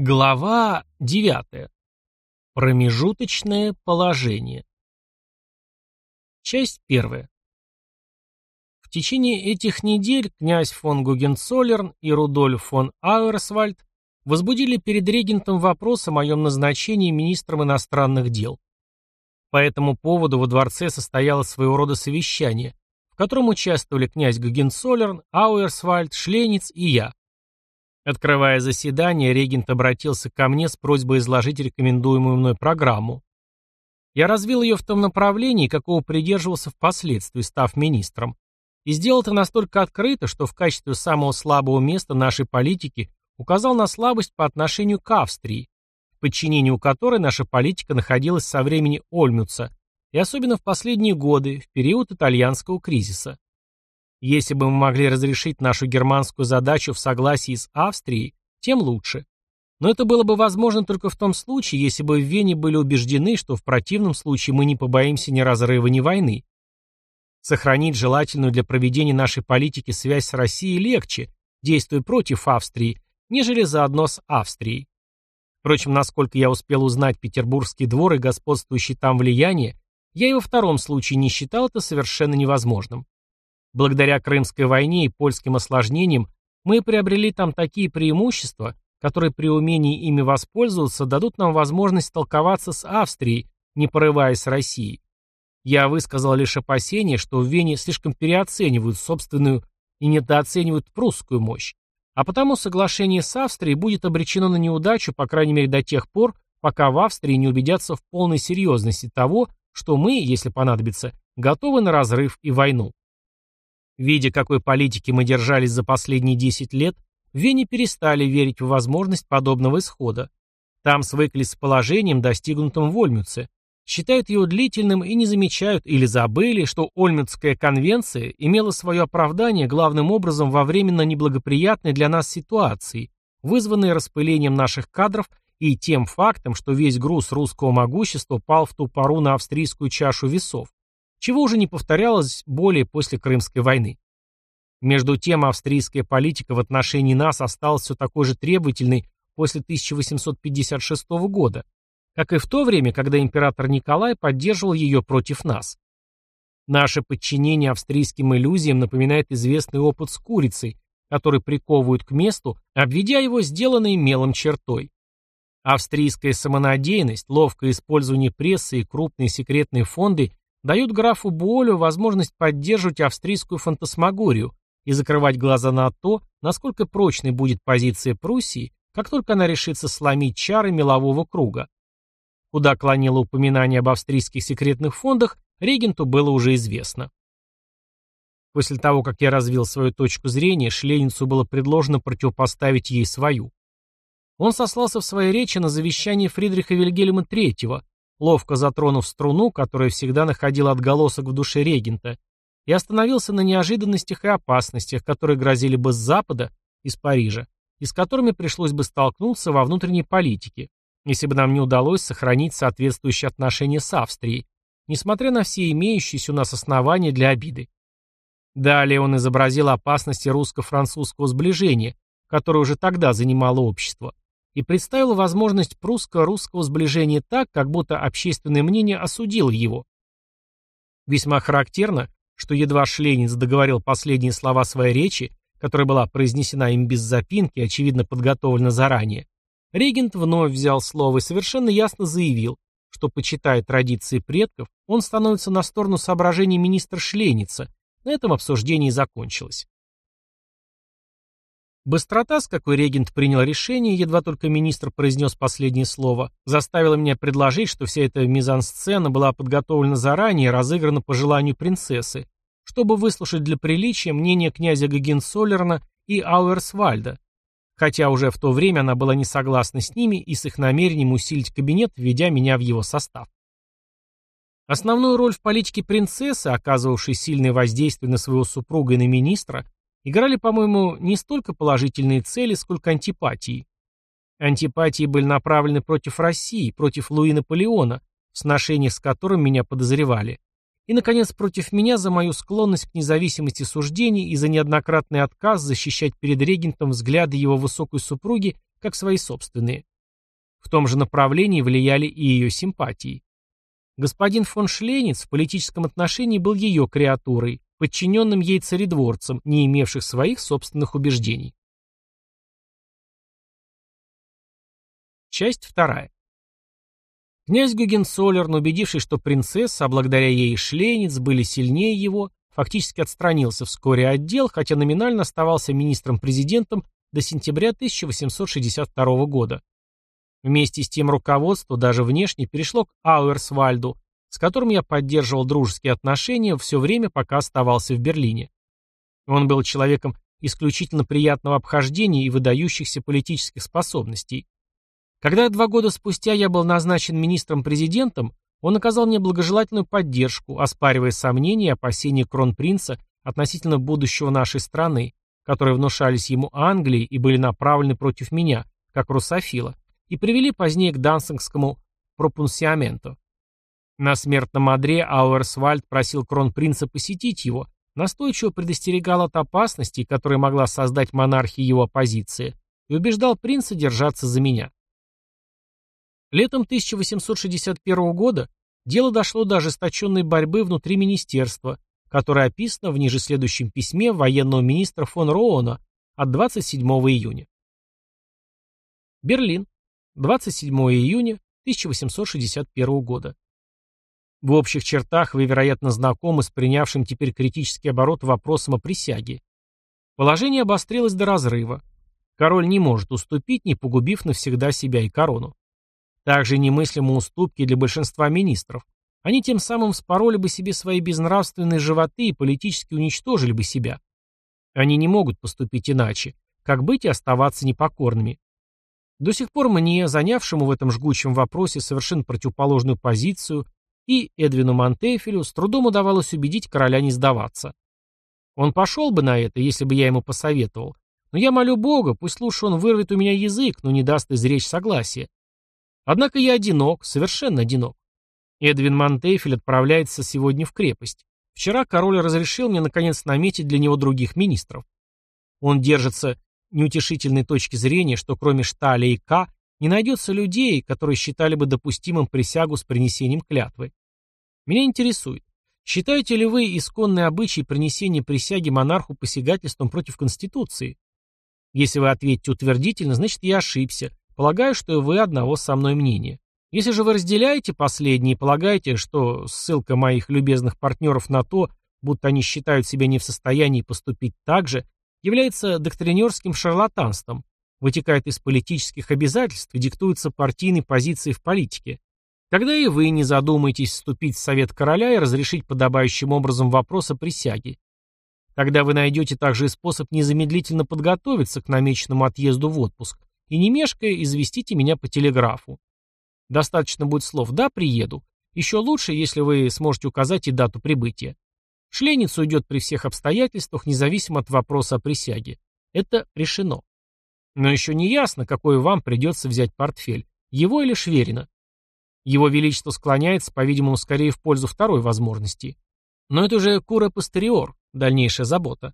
Глава 9. Промежуточное положение. Часть первая. В течение этих недель князь фон Гугенцоллерн и Рудольф фон Ауэрсвальд возбудили перед регентом вопрос о моем назначении министром иностранных дел. По этому поводу во дворце состоялось своего рода совещание, в котором участвовали князь Гугенцоллерн, Ауэрсвальд, Шлениц и я. Открывая заседание, регент обратился ко мне с просьбой изложить рекомендуемую мной программу. Я развил ее в том направлении, какого придерживался впоследствии, став министром. И сделал это настолько открыто, что в качестве самого слабого места нашей политики указал на слабость по отношению к Австрии, в подчинении у которой наша политика находилась со времени Ольмюца, и особенно в последние годы, в период итальянского кризиса. Если бы мы могли разрешить нашу германскую задачу в согласии с Австрией, тем лучше. Но это было бы возможно только в том случае, если бы в Вене были убеждены, что в противном случае мы не побоимся ни разрыва, ни войны. Сохранить желательную для проведения нашей политики связь с Россией легче, действуя против Австрии, нежели заодно с Австрией. Впрочем, насколько я успел узнать Петербургский двор и господствующий там влияние, я и во втором случае не считал это совершенно невозможным. Благодаря Крымской войне и польским осложнениям мы приобрели там такие преимущества, которые при умении ими воспользоваться дадут нам возможность толковаться с Австрией, не порываясь с Россией. Я высказал лишь опасение, что в Вене слишком переоценивают собственную и недооценивают прусскую мощь, а потому соглашение с Австрией будет обречено на неудачу, по крайней мере до тех пор, пока в Австрии не убедятся в полной серьезности того, что мы, если понадобится, готовы на разрыв и войну. Видя, какой политики мы держались за последние 10 лет, в Вене перестали верить в возможность подобного исхода. Там свыклись с положением, достигнутым в Ольмюце, считают его длительным и не замечают или забыли, что Ольмюцкая конвенция имела свое оправдание главным образом во временно неблагоприятной для нас ситуации, вызванной распылением наших кадров и тем фактом, что весь груз русского могущества пал в ту пору на австрийскую чашу весов чего уже не повторялось более после Крымской войны. Между тем, австрийская политика в отношении нас осталась все такой же требовательной после 1856 года, как и в то время, когда император Николай поддерживал ее против нас. Наше подчинение австрийским иллюзиям напоминает известный опыт с курицей, который приковывают к месту, обведя его сделанной мелом чертой. Австрийская самонадеянность, ловкое использование прессы и крупные секретные фонды дают графу Буолю возможность поддерживать австрийскую фантасмагорию и закрывать глаза на то, насколько прочной будет позиция Пруссии, как только она решится сломить чары мелового круга. Куда клонило упоминание об австрийских секретных фондах, регенту было уже известно. После того, как я развил свою точку зрения, Шленицу было предложено противопоставить ей свою. Он сослался в своей речи на завещание Фридриха Вильгельма III, ловко затронув струну, которая всегда находила отголосок в душе регента, и остановился на неожиданностях и опасностях, которые грозили бы с Запада, из Парижа, и с которыми пришлось бы столкнуться во внутренней политике, если бы нам не удалось сохранить соответствующие отношения с Австрией, несмотря на все имеющиеся у нас основания для обиды. Далее он изобразил опасности русско-французского сближения, которое уже тогда занимало общество, и представил возможность прусско-русского сближения так, как будто общественное мнение осудило его. Весьма характерно, что едва Шлениц договорил последние слова своей речи, которая была произнесена им без запинки, очевидно подготовлена заранее, регент вновь взял слово и совершенно ясно заявил, что, почитая традиции предков, он становится на сторону соображений министра Шленица. На этом обсуждение закончилось. Быстрота, с какой регент принял решение, едва только министр произнес последнее слово, заставила меня предложить, что вся эта мизансцена была подготовлена заранее и разыграна по желанию принцессы, чтобы выслушать для приличия мнение князя Гагенсолерна и Ауэрсвальда, хотя уже в то время она была не согласна с ними и с их намерением усилить кабинет, введя меня в его состав. Основную роль в политике принцессы, оказывавшей сильное воздействие на своего супруга и на министра, играли, по-моему, не столько положительные цели, сколько антипатии. Антипатии были направлены против России, против Луи Наполеона, в сношениях с которым меня подозревали. И, наконец, против меня за мою склонность к независимости суждений и за неоднократный отказ защищать перед регентом взгляды его высокой супруги как свои собственные. В том же направлении влияли и ее симпатии. Господин фон Шлениц в политическом отношении был ее креатурой, подчиненным ей царедворцем, не имевших своих собственных убеждений. Часть вторая. Князь Гюгенцоллерн, убедившись, что принцесса, а благодаря ей и Шлениц, были сильнее его, фактически отстранился вскоре от дел, хотя номинально оставался министром-президентом до сентября 1862 года. Вместе с тем руководство даже внешне перешло к Ауэрсвальду, с которым я поддерживал дружеские отношения все время, пока оставался в Берлине. Он был человеком исключительно приятного обхождения и выдающихся политических способностей. Когда два года спустя я был назначен министром-президентом, он оказал мне благожелательную поддержку, оспаривая сомнения и опасения кронпринца относительно будущего нашей страны, которые внушались ему Англией и были направлены против меня, как русофила, и привели позднее к Дансингскому пропунсиаменту. На смертном одре Ауэрсвальд просил кронпринца посетить его, настойчиво предостерегал от опасностей, которые могла создать монархия его оппозиции, и убеждал принца держаться за меня. Летом 1861 года дело дошло до ожесточенной борьбы внутри министерства, которая описана в ниже следующем письме военного министра фон Роуна от 27 июня. Берлин. 27 июня 1861 года. В общих чертах вы, вероятно, знакомы с принявшим теперь критический оборот вопросом о присяге. Положение обострилось до разрыва. Король не может уступить, не погубив навсегда себя и корону. Также немыслимы уступки для большинства министров. Они тем самым вспороли бы себе свои безнравственные животы и политически уничтожили бы себя. Они не могут поступить иначе, как быть и оставаться непокорными. До сих пор мне, занявшему в этом жгучем вопросе совершенно противоположную позицию, и Эдвину Монтефелю с трудом удавалось убедить короля не сдаваться. Он пошел бы на это, если бы я ему посоветовал, но я молю Бога, пусть лучше он вырвет у меня язык, но не даст изречь согласия. Однако я одинок, совершенно одинок. Эдвин Монтефель отправляется сегодня в крепость. Вчера король разрешил мне, наконец, наметить для него других министров. Он держится неутешительной точки зрения, что кроме Шталя и К не найдется людей, которые считали бы допустимым присягу с принесением клятвы. Меня интересует, считаете ли вы исконный обычай принесения присяги монарху посягательством против Конституции? Если вы ответите утвердительно, значит я ошибся, полагаю, что вы одного со мной мнения. Если же вы разделяете последнее и полагаете, что ссылка моих любезных партнеров на то, будто они считают себя не в состоянии поступить так же, является доктринерским шарлатанством, вытекает из политических обязательств и диктуется партийной позицией в политике. Тогда и вы не задумаетесь вступить в совет короля и разрешить подобающим образом вопрос о присяге. Тогда вы найдете также и способ незамедлительно подготовиться к намеченному отъезду в отпуск и не мешкая известите меня по телеграфу. Достаточно будет слов «да, приеду». Еще лучше, если вы сможете указать и дату прибытия. Шленец уйдет при всех обстоятельствах, независимо от вопроса о присяге. Это решено. Но еще не ясно, какой вам придется взять портфель, его или Шверина. Его Величество склоняется, по-видимому, скорее в пользу второй возможности. Но это уже кура постериор, дальнейшая забота.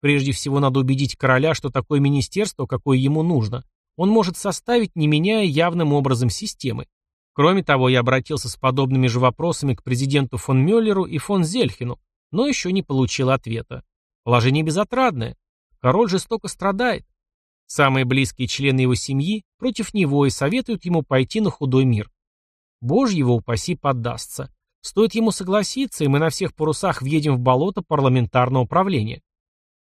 Прежде всего надо убедить короля, что такое министерство, какое ему нужно, он может составить, не меняя явным образом системы. Кроме того, я обратился с подобными же вопросами к президенту фон Мюллеру и фон Зельхину, но еще не получил ответа. Положение безотрадное. Король жестоко страдает. Самые близкие члены его семьи против него и советуют ему пойти на худой мир. Боже его упаси поддастся. Стоит ему согласиться, и мы на всех парусах въедем в болото парламентарного управления.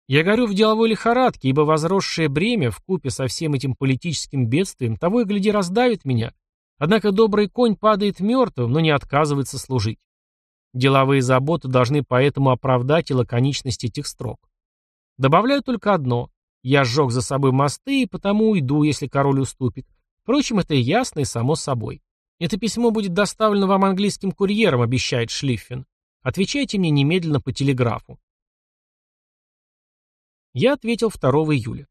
Я горю в деловой лихорадке, ибо возросшее бремя в купе со всем этим политическим бедствием того и гляди раздавит меня. Однако добрый конь падает мертвым, но не отказывается служить. Деловые заботы должны поэтому оправдать и лаконичность этих строк. Добавляю только одно. Я сжег за собой мосты и потому уйду, если король уступит. Впрочем, это ясно и само собой. Это письмо будет доставлено вам английским курьером, обещает Шлиффен. Отвечайте мне немедленно по телеграфу. Я ответил 2 июля.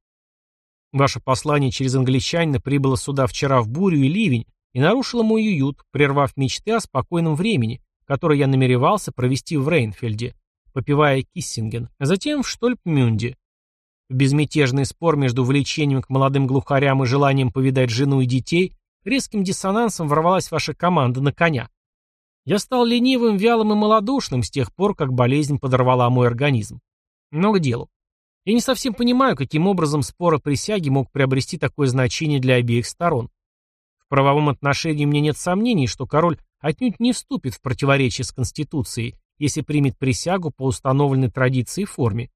Ваше послание через англичанина прибыло сюда вчера в бурю и ливень и нарушило мой уют, прервав мечты о спокойном времени, которое я намеревался провести в Рейнфельде, попивая Киссинген, а затем в Штольпмюнде. В безмятежный спор между влечением к молодым глухарям и желанием повидать жену и детей резким диссонансом ворвалась ваша команда на коня. Я стал ленивым, вялым и малодушным с тех пор, как болезнь подорвала мой организм. Но к делу. Я не совсем понимаю, каким образом спор о присяге мог приобрести такое значение для обеих сторон. В правовом отношении мне нет сомнений, что король отнюдь не вступит в противоречие с Конституцией, если примет присягу по установленной традиции и форме.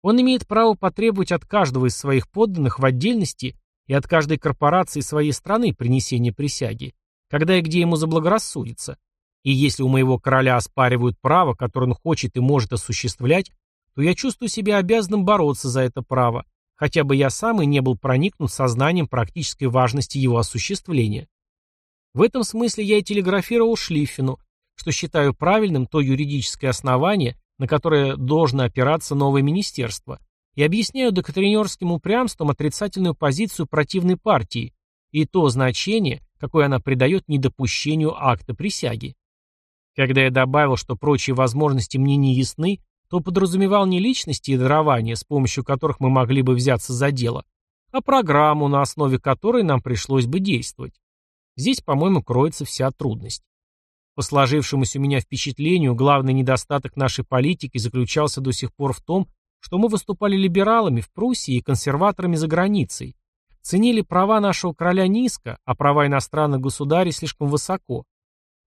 Он имеет право потребовать от каждого из своих подданных в отдельности и от каждой корпорации своей страны принесения присяги, когда и где ему заблагорассудится. И если у моего короля оспаривают право, которое он хочет и может осуществлять, то я чувствую себя обязанным бороться за это право, хотя бы я сам и не был проникнут сознанием практической важности его осуществления. В этом смысле я и телеграфировал Шлиффену, что считаю правильным то юридическое основание, на которое должно опираться новое министерство, и объясняю доктринерским упрямством отрицательную позицию противной партии и то значение, какое она придает недопущению акта присяги. Когда я добавил, что прочие возможности мне не ясны, то подразумевал не личности и дарования, с помощью которых мы могли бы взяться за дело, а программу, на основе которой нам пришлось бы действовать. Здесь, по-моему, кроется вся трудность. По сложившемуся у меня впечатлению, главный недостаток нашей политики заключался до сих пор в том, что мы выступали либералами в Пруссии и консерваторами за границей, ценили права нашего короля низко, а права иностранных государей слишком высоко,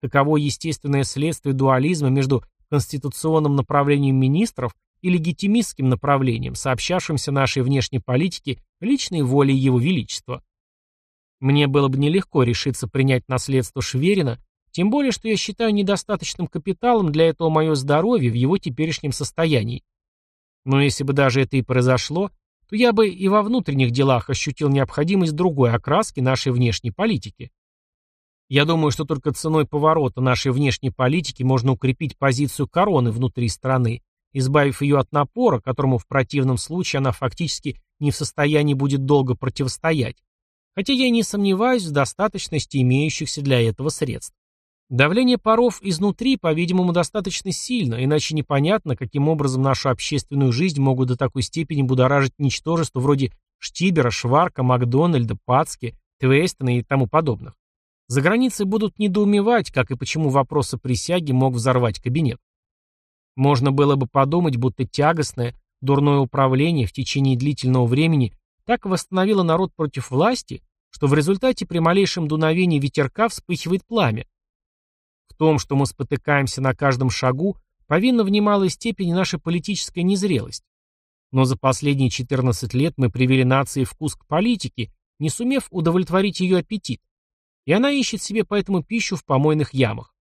Таково естественное следствие дуализма между конституционным направлением министров и легитимистским направлением, сообщавшимся нашей внешней политике личной волей Его Величества. Мне было бы нелегко решиться принять наследство Шверина, тем более, что я считаю недостаточным капиталом для этого мое здоровье в его теперешнем состоянии. Но если бы даже это и произошло, то я бы и во внутренних делах ощутил необходимость другой окраски нашей внешней политики. Я думаю, что только ценой поворота нашей внешней политики можно укрепить позицию короны внутри страны, избавив ее от напора, которому в противном случае она фактически не в состоянии будет долго противостоять. Хотя я не сомневаюсь в достаточности имеющихся для этого средств. Давление паров изнутри, по-видимому, достаточно сильно, иначе непонятно, каким образом нашу общественную жизнь могут до такой степени будоражить ничтожество вроде Штибера, Шварка, Макдональда, Пацки, Твейстона и тому подобных. За границей будут недоумевать, как и почему вопрос о присяге мог взорвать кабинет. Можно было бы подумать, будто тягостное, дурное управление в течение длительного времени так восстановило народ против власти, что в результате при малейшем дуновении ветерка вспыхивает пламя. В том, что мы спотыкаемся на каждом шагу, повинна в немалой степени наша политическая незрелость. Но за последние 14 лет мы привели нации вкус к политике, не сумев удовлетворить ее аппетит и она ищет себе поэтому пищу в помойных ямах.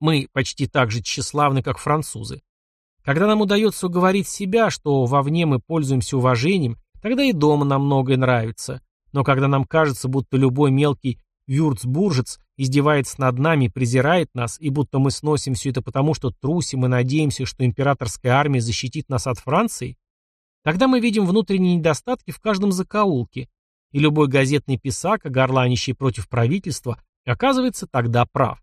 Мы почти так же тщеславны, как французы. Когда нам удается уговорить себя, что вовне мы пользуемся уважением, тогда и дома нам многое нравится. Но когда нам кажется, будто любой мелкий вюрцбуржец издевается над нами, презирает нас, и будто мы сносим все это потому, что трусим и надеемся, что императорская армия защитит нас от Франции, тогда мы видим внутренние недостатки в каждом закоулке, и любой газетный писака, горланищий против правительства, оказывается тогда прав.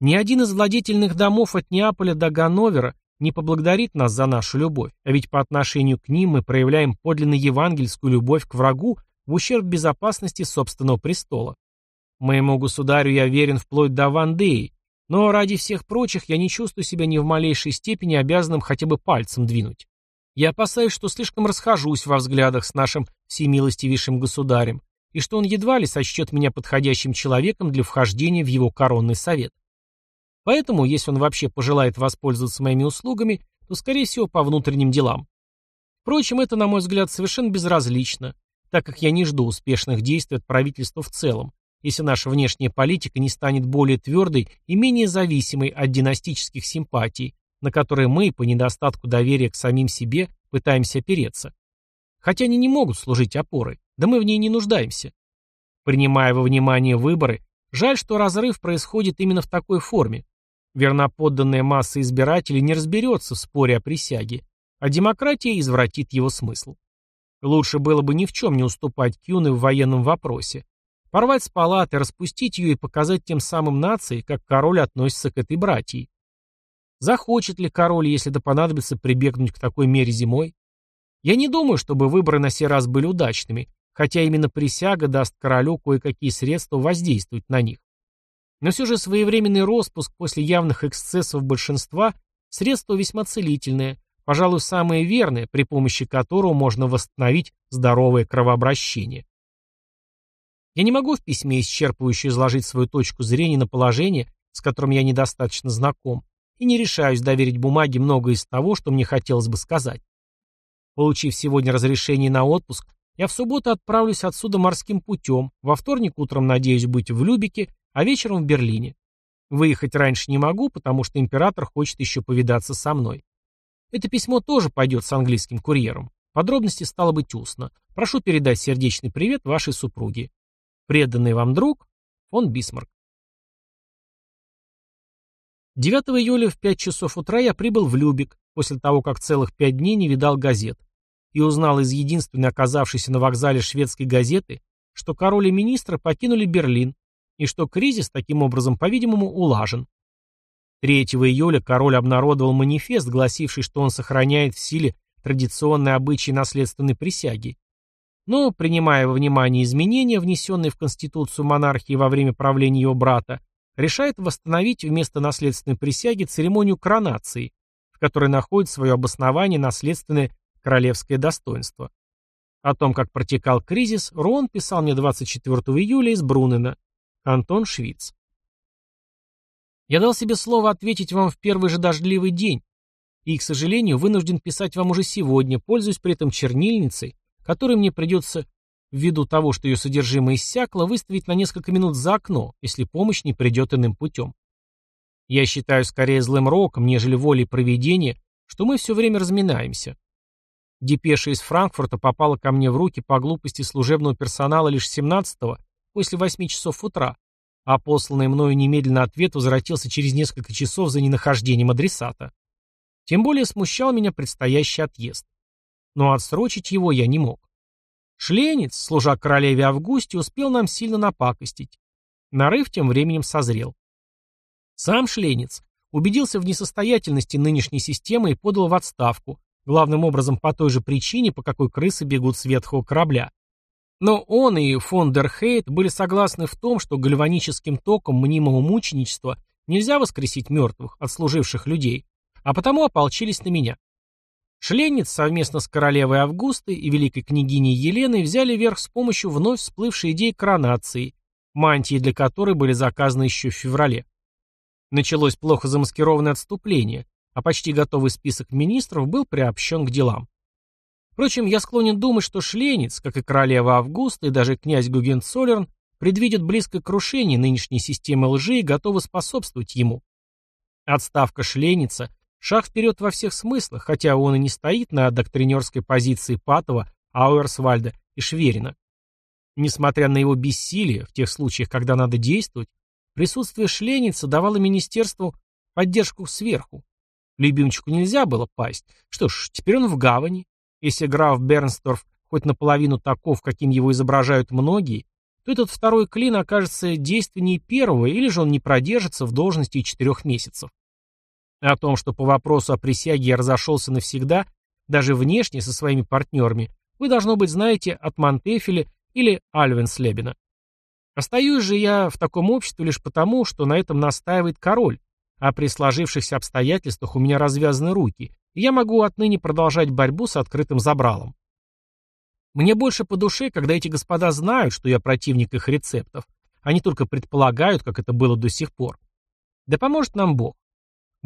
Ни один из владетельных домов от Неаполя до Ганновера не поблагодарит нас за нашу любовь, а ведь по отношению к ним мы проявляем подлинно евангельскую любовь к врагу в ущерб безопасности собственного престола. Моему государю я верен вплоть до Вандеи, но ради всех прочих я не чувствую себя ни в малейшей степени обязанным хотя бы пальцем двинуть. Я опасаюсь, что слишком расхожусь во взглядах с нашим всемилостивейшим государем, и что он едва ли сочтет меня подходящим человеком для вхождения в его коронный совет. Поэтому, если он вообще пожелает воспользоваться моими услугами, то, скорее всего, по внутренним делам. Впрочем, это, на мой взгляд, совершенно безразлично, так как я не жду успешных действий от правительства в целом, если наша внешняя политика не станет более твердой и менее зависимой от династических симпатий, на которые мы, по недостатку доверия к самим себе, пытаемся опереться. Хотя они не могут служить опорой, да мы в ней не нуждаемся. Принимая во внимание выборы, жаль, что разрыв происходит именно в такой форме. Верноподданная масса избирателей не разберется в споре о присяге, а демократия извратит его смысл. Лучше было бы ни в чем не уступать Кюны в военном вопросе. Порвать с палаты, распустить ее и показать тем самым нации, как король относится к этой братьи. Захочет ли король, если это понадобится, прибегнуть к такой мере зимой? Я не думаю, чтобы выборы на сей раз были удачными, хотя именно присяга даст королю кое-какие средства воздействовать на них. Но все же своевременный распуск после явных эксцессов большинства – средство весьма целительное, пожалуй, самое верное, при помощи которого можно восстановить здоровое кровообращение. Я не могу в письме исчерпывающе изложить свою точку зрения на положение, с которым я недостаточно знаком, и не решаюсь доверить бумаге многое из того, что мне хотелось бы сказать. Получив сегодня разрешение на отпуск, я в субботу отправлюсь отсюда морским путем, во вторник утром надеюсь быть в Любике, а вечером в Берлине. Выехать раньше не могу, потому что император хочет еще повидаться со мной. Это письмо тоже пойдет с английским курьером. Подробности стало быть устно. Прошу передать сердечный привет вашей супруге. Преданный вам друг, фон Бисмарк. 9 июля в 5 часов утра я прибыл в Любик, после того, как целых пять дней не видал газет, и узнал из единственной оказавшейся на вокзале шведской газеты, что король и министры покинули Берлин, и что кризис, таким образом, по-видимому, улажен. 3 июля король обнародовал манифест, гласивший, что он сохраняет в силе традиционные обычаи наследственной присяги. Но, принимая во внимание изменения, внесенные в Конституцию монархии во время правления его брата, решает восстановить вместо наследственной присяги церемонию коронации, в которой находит свое обоснование наследственное королевское достоинство. О том, как протекал кризис, Рон писал мне 24 июля из Брунена. Антон Швиц. Я дал себе слово ответить вам в первый же дождливый день, и, к сожалению, вынужден писать вам уже сегодня, пользуясь при этом чернильницей, которой мне придется ввиду того, что ее содержимое иссякло, выставить на несколько минут за окно, если помощь не придет иным путем. Я считаю скорее злым роком, нежели волей проведения, что мы все время разминаемся. Депеша из Франкфурта попала ко мне в руки по глупости служебного персонала лишь 17-го, после 8 часов утра, а посланный мною немедленно ответ возвратился через несколько часов за ненахождением адресата. Тем более смущал меня предстоящий отъезд. Но отсрочить его я не мог. Шленец, служа королеве Августе, успел нам сильно напакостить. Нарыв тем временем созрел. Сам Шленец убедился в несостоятельности нынешней системы и подал в отставку, главным образом по той же причине, по какой крысы бегут с ветхого корабля. Но он и фон дер Хейт были согласны в том, что гальваническим током мнимого мученичества нельзя воскресить мертвых, отслуживших людей, а потому ополчились на меня. Шленниц совместно с королевой Августой и великой княгиней Еленой взяли верх с помощью вновь всплывшей идеи коронации, мантии для которой были заказаны еще в феврале. Началось плохо замаскированное отступление, а почти готовый список министров был приобщен к делам. Впрочем, я склонен думать, что Шленец, как и королева Августа и даже князь Гугенцоллерн, предвидят близкое крушение нынешней системы лжи и готовы способствовать ему. Отставка Шленица – шаг вперед во всех смыслах, хотя он и не стоит на доктринерской позиции Патова, Ауэрсвальда и Шверина. Несмотря на его бессилие, в тех случаях, когда надо действовать, присутствие Шленица давало министерству поддержку сверху. Любимчику нельзя было пасть. Что ж, теперь он в гавани, если граф Бернсторф хоть наполовину таков, каким его изображают многие, то этот второй клин окажется действеннее первого, или же он не продержится в должности четырех месяцев. О том, что по вопросу о присяге я разошелся навсегда, даже внешне со своими партнерами, вы, должно быть, знаете от Монтефеля или Альвенслебена. Остаюсь же я в таком обществе лишь потому, что на этом настаивает король, а при сложившихся обстоятельствах у меня развязаны руки, и я могу отныне продолжать борьбу с открытым забралом. Мне больше по душе, когда эти господа знают, что я противник их рецептов, они только предполагают, как это было до сих пор. Да поможет нам Бог.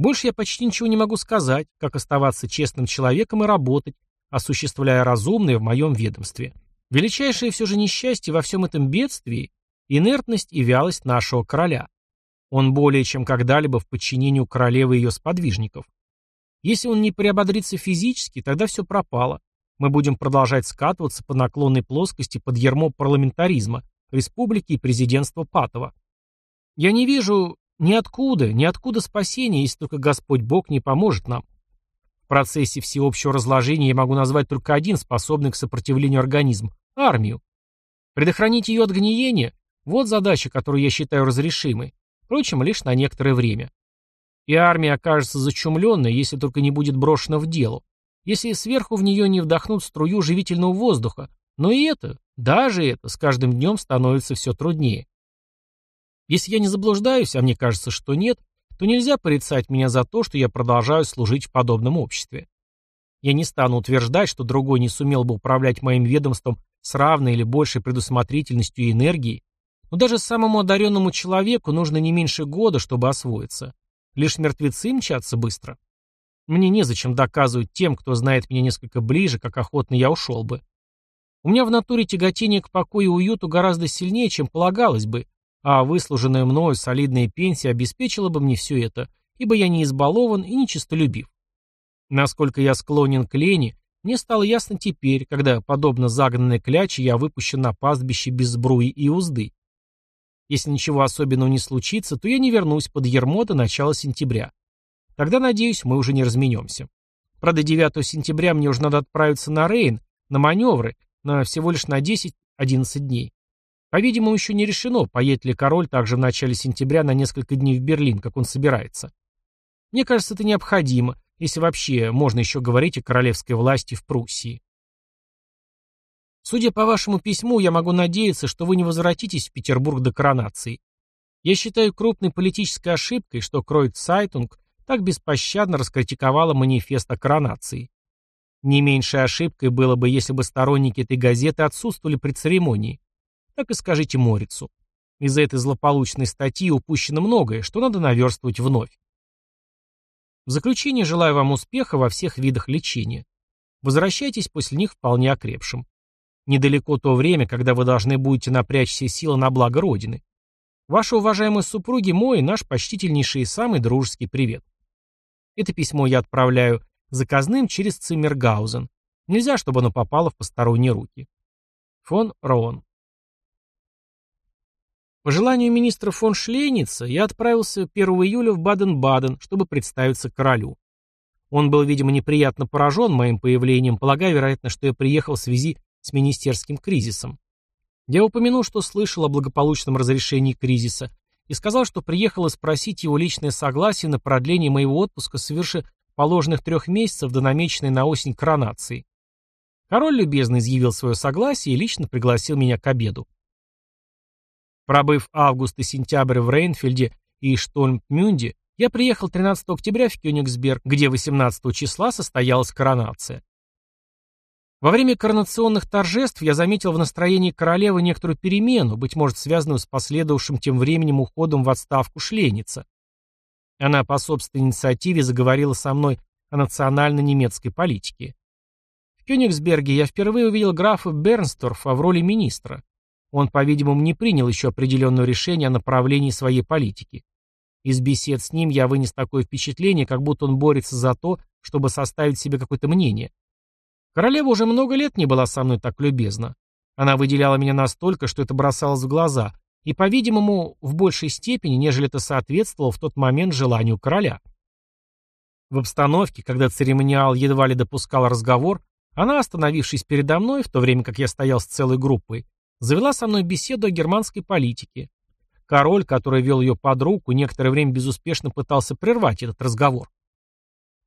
Больше я почти ничего не могу сказать, как оставаться честным человеком и работать, осуществляя разумное в моем ведомстве. Величайшее все же несчастье во всем этом бедствии – инертность и вялость нашего короля. Он более чем когда-либо в подчинении у королевы и ее сподвижников. Если он не приободрится физически, тогда все пропало. Мы будем продолжать скатываться по наклонной плоскости под ярмо парламентаризма, республики и президентства Патова. Я не вижу ниоткуда, ниоткуда спасения, если только Господь Бог не поможет нам. В процессе всеобщего разложения я могу назвать только один способный к сопротивлению организм – армию. Предохранить ее от гниения – вот задача, которую я считаю разрешимой, впрочем, лишь на некоторое время. И армия окажется зачумленной, если только не будет брошена в дело. если сверху в нее не вдохнут струю живительного воздуха, но и это, даже это, с каждым днем становится все труднее. Если я не заблуждаюсь, а мне кажется, что нет, то нельзя порицать меня за то, что я продолжаю служить в подобном обществе. Я не стану утверждать, что другой не сумел бы управлять моим ведомством с равной или большей предусмотрительностью и энергией, но даже самому одаренному человеку нужно не меньше года, чтобы освоиться. Лишь мертвецы мчатся быстро. Мне незачем доказывать тем, кто знает меня несколько ближе, как охотно я ушел бы. У меня в натуре тяготение к покою и уюту гораздо сильнее, чем полагалось бы, а выслуженная мною солидная пенсия обеспечила бы мне все это, ибо я не избалован и не честолюбив. Насколько я склонен к лени, мне стало ясно теперь, когда, подобно загнанной кляче, я выпущен на пастбище без сбруи и узды. Если ничего особенного не случится, то я не вернусь под ермо до начала сентября. Тогда, надеюсь, мы уже не разменемся. Правда, 9 сентября мне уже надо отправиться на Рейн, на маневры, на всего лишь на 10-11 дней. По-видимому, еще не решено, поедет ли король также в начале сентября на несколько дней в Берлин, как он собирается. Мне кажется, это необходимо, если вообще можно еще говорить о королевской власти в Пруссии. Судя по вашему письму, я могу надеяться, что вы не возвратитесь в Петербург до коронации. Я считаю крупной политической ошибкой, что Кройццайтунг так беспощадно раскритиковала манифест о коронации. Не меньшей ошибкой было бы, если бы сторонники этой газеты отсутствовали при церемонии так и скажите Морицу. Из-за этой злополучной статьи упущено многое, что надо наверстывать вновь. В заключение желаю вам успеха во всех видах лечения. Возвращайтесь после них вполне окрепшим. Недалеко то время, когда вы должны будете напрячь все силы на благо Родины. Ваши уважаемые супруги мой наш почтительнейший и самый дружеский привет. Это письмо я отправляю заказным через Циммергаузен. Нельзя, чтобы оно попало в посторонние руки. Фон Роон. По желанию министра фон Шлейница я отправился 1 июля в Баден-Баден, чтобы представиться королю. Он был, видимо, неприятно поражен моим появлением, полагая, вероятно, что я приехал в связи с министерским кризисом. Я упомянул, что слышал о благополучном разрешении кризиса, и сказал, что приехал спросить его личное согласие на продление моего отпуска свыше положенных трех месяцев до намеченной на осень коронации. Король любезно изъявил свое согласие и лично пригласил меня к обеду. Пробыв август и сентябрь в Рейнфельде и Штольмпмюнде, я приехал 13 октября в Кёнигсберг, где 18 числа состоялась коронация. Во время коронационных торжеств я заметил в настроении королевы некоторую перемену, быть может, связанную с последовавшим тем временем уходом в отставку шленица. Она по собственной инициативе заговорила со мной о национально-немецкой политике. В Кёнигсберге я впервые увидел графа Бернсторфа в роли министра. Он, по-видимому, не принял еще определенное решение о направлении своей политики. Из бесед с ним я вынес такое впечатление, как будто он борется за то, чтобы составить себе какое-то мнение. Королева уже много лет не была со мной так любезна. Она выделяла меня настолько, что это бросалось в глаза, и, по-видимому, в большей степени, нежели это соответствовало в тот момент желанию короля. В обстановке, когда церемониал едва ли допускал разговор, она, остановившись передо мной, в то время как я стоял с целой группой, завела со мной беседу о германской политике. Король, который вел ее под руку, некоторое время безуспешно пытался прервать этот разговор.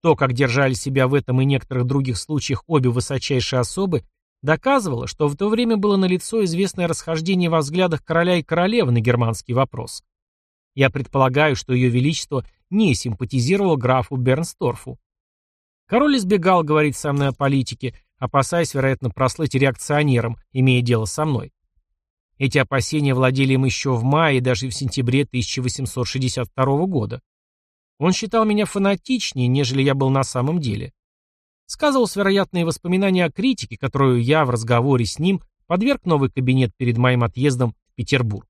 То, как держали себя в этом и некоторых других случаях обе высочайшие особы, доказывало, что в то время было налицо известное расхождение во взглядах короля и королевы на германский вопрос. Я предполагаю, что ее величество не симпатизировало графу Бернсторфу. Король избегал говорить со мной о политике, опасаясь, вероятно, прослыть реакционером, имея дело со мной. Эти опасения владели им еще в мае и даже в сентябре 1862 года. Он считал меня фанатичнее, нежели я был на самом деле. Сказывалось, вероятно, и воспоминания о критике, которую я в разговоре с ним подверг новый кабинет перед моим отъездом в Петербург.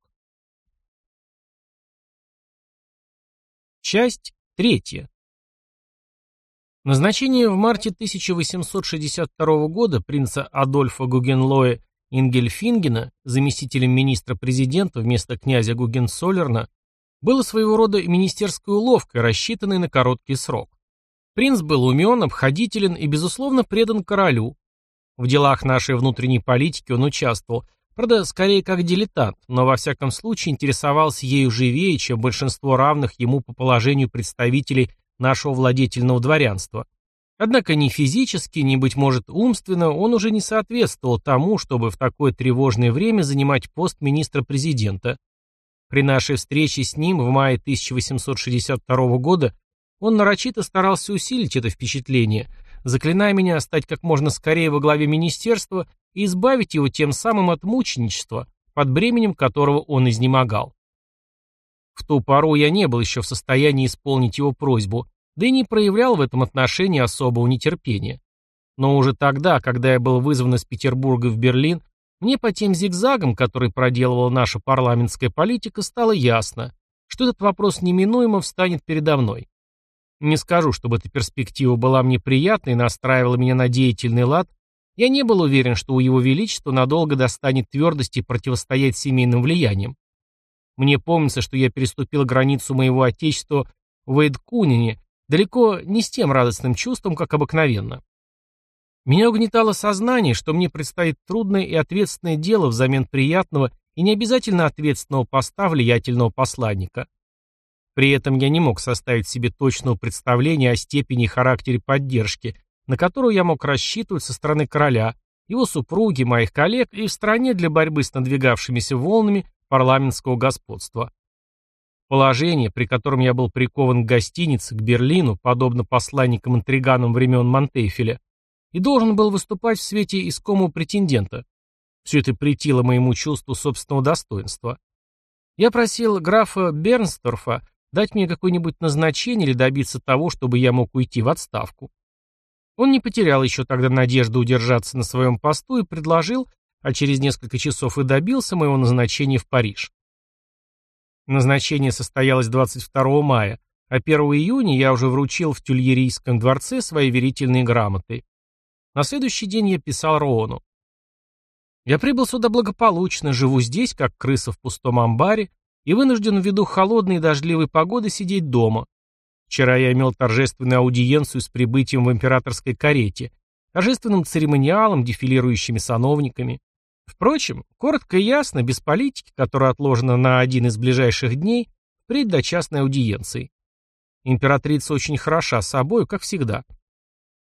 Часть третья. Назначение в марте 1862 года принца Адольфа Гугенлоя Ингельфингена, заместителем министра-президента вместо князя Гугенсолерна, было своего рода министерской уловкой, рассчитанной на короткий срок. Принц был умен, обходителен и, безусловно, предан королю. В делах нашей внутренней политики он участвовал, правда, скорее как дилетант, но во всяком случае интересовался ею живее, чем большинство равных ему по положению представителей нашего владетельного дворянства. Однако ни физически, ни, быть может, умственно он уже не соответствовал тому, чтобы в такое тревожное время занимать пост министра-президента. При нашей встрече с ним в мае 1862 года он нарочито старался усилить это впечатление, заклиная меня стать как можно скорее во главе министерства и избавить его тем самым от мученичества, под бременем которого он изнемогал. В ту пору я не был еще в состоянии исполнить его просьбу, да и не проявлял в этом отношении особого нетерпения. Но уже тогда, когда я был вызван из Петербурга в Берлин, мне по тем зигзагам, которые проделывала наша парламентская политика, стало ясно, что этот вопрос неминуемо встанет передо мной. Не скажу, чтобы эта перспектива была мне приятна и настраивала меня на деятельный лад, я не был уверен, что у его величества надолго достанет твердости противостоять семейным влияниям. Мне помнится, что я переступил границу моего отечества в Эйдкунине Далеко не с тем радостным чувством, как обыкновенно. Меня угнетало сознание, что мне предстоит трудное и ответственное дело взамен приятного и не обязательно ответственного поста влиятельного посланника. При этом я не мог составить себе точного представления о степени и характере поддержки, на которую я мог рассчитывать со стороны короля, его супруги, моих коллег и в стране для борьбы с надвигавшимися волнами парламентского господства. Положение, при котором я был прикован к гостинице, к Берлину, подобно посланникам-интриганам времен Монтефеля, и должен был выступать в свете искомого претендента. Все это претило моему чувству собственного достоинства. Я просил графа Бернсторфа дать мне какое-нибудь назначение или добиться того, чтобы я мог уйти в отставку. Он не потерял еще тогда надежды удержаться на своем посту и предложил, а через несколько часов и добился моего назначения в Париж. Назначение состоялось 22 мая, а 1 июня я уже вручил в Тюльерийском дворце свои верительные грамоты. На следующий день я писал Роону. Я прибыл сюда благополучно, живу здесь, как крыса в пустом амбаре, и вынужден ввиду холодной и дождливой погоды сидеть дома. Вчера я имел торжественную аудиенцию с прибытием в императорской карете, торжественным церемониалом, дефилирующими сановниками. Впрочем, коротко и ясно, без политики, которая отложена на один из ближайших дней, впредь до частной аудиенции. Императрица очень хороша собой, как всегда.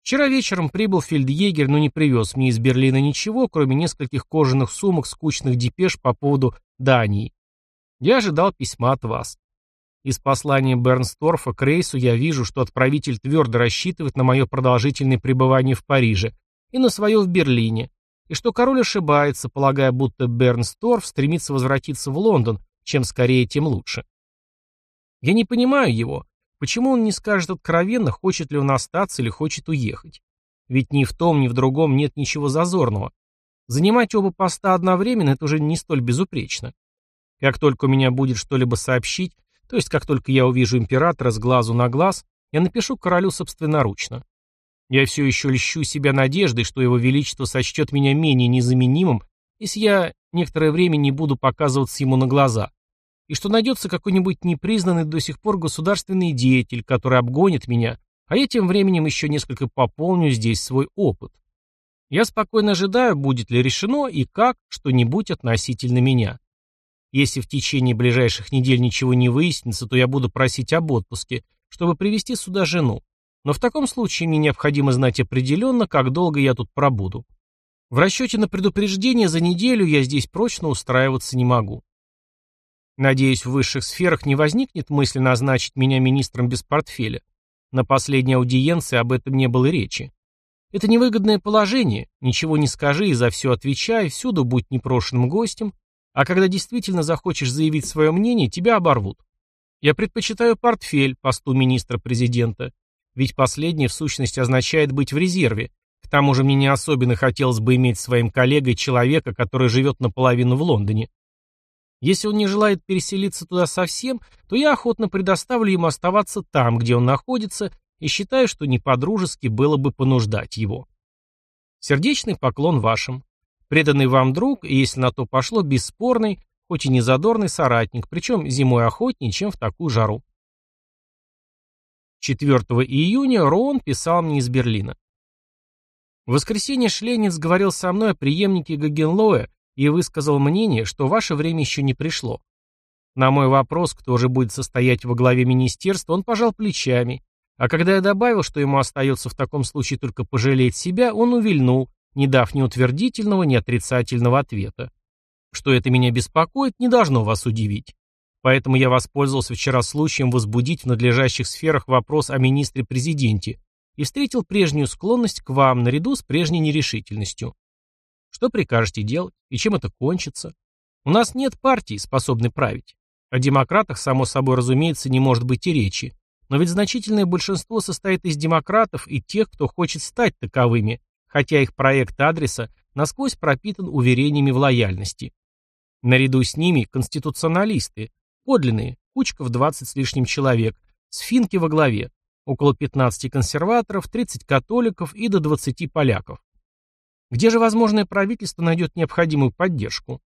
Вчера вечером прибыл фельдъегерь, но не привез мне из Берлина ничего, кроме нескольких кожаных сумок, скучных депеш по поводу Дании. Я ожидал письма от вас. Из послания Бернсторфа к рейсу я вижу, что отправитель твердо рассчитывает на мое продолжительное пребывание в Париже и на свое в Берлине, и что король ошибается, полагая, будто Бернсторф стремится возвратиться в Лондон, чем скорее, тем лучше. Я не понимаю его, почему он не скажет откровенно, хочет ли он остаться или хочет уехать. Ведь ни в том, ни в другом нет ничего зазорного. Занимать оба поста одновременно – это уже не столь безупречно. Как только у меня будет что-либо сообщить, то есть как только я увижу императора с глазу на глаз, я напишу королю собственноручно. Я все еще льщу себя надеждой, что его величество сочтет меня менее незаменимым, если я некоторое время не буду показываться ему на глаза, и что найдется какой-нибудь непризнанный до сих пор государственный деятель, который обгонит меня, а я тем временем еще несколько пополню здесь свой опыт. Я спокойно ожидаю, будет ли решено и как что-нибудь относительно меня. Если в течение ближайших недель ничего не выяснится, то я буду просить об отпуске, чтобы привести сюда жену. Но в таком случае мне необходимо знать определенно, как долго я тут пробуду. В расчете на предупреждение за неделю я здесь прочно устраиваться не могу. Надеюсь, в высших сферах не возникнет мысли назначить меня министром без портфеля. На последней аудиенции об этом не было речи. Это невыгодное положение, ничего не скажи и за все отвечай, всюду будь непрошенным гостем, а когда действительно захочешь заявить свое мнение, тебя оборвут. Я предпочитаю портфель посту министра-президента. Ведь последнее в сущности означает быть в резерве. К тому же мне не особенно хотелось бы иметь своим коллегой человека, который живет наполовину в Лондоне. Если он не желает переселиться туда совсем, то я охотно предоставлю ему оставаться там, где он находится, и считаю, что не по-дружески было бы понуждать его. Сердечный поклон вашим. Преданный вам друг, и если на то пошло, бесспорный, хоть и незадорный соратник, причем зимой охотнее, чем в такую жару. 4 июня Роун писал мне из Берлина. В воскресенье Шленец говорил со мной о преемнике Гагенлоя и высказал мнение, что ваше время еще не пришло. На мой вопрос, кто же будет состоять во главе министерства, он пожал плечами, А когда я добавил, что ему остается в таком случае только пожалеть себя, он увильнул, не дав ни утвердительного, ни отрицательного ответа. Что это меня беспокоит, не должно вас удивить. Поэтому я воспользовался вчера случаем возбудить в надлежащих сферах вопрос о министре-президенте и встретил прежнюю склонность к вам наряду с прежней нерешительностью. Что прикажете делать и чем это кончится? У нас нет партии, способной править. О демократах, само собой разумеется, не может быть и речи. Но ведь значительное большинство состоит из демократов и тех, кто хочет стать таковыми, хотя их проект адреса насквозь пропитан уверениями в лояльности. Наряду с ними конституционалисты, подлинные, кучка в 20 с лишним человек, с финки во главе, около 15 консерваторов, 30 католиков и до 20 поляков. Где же возможное правительство найдет необходимую поддержку?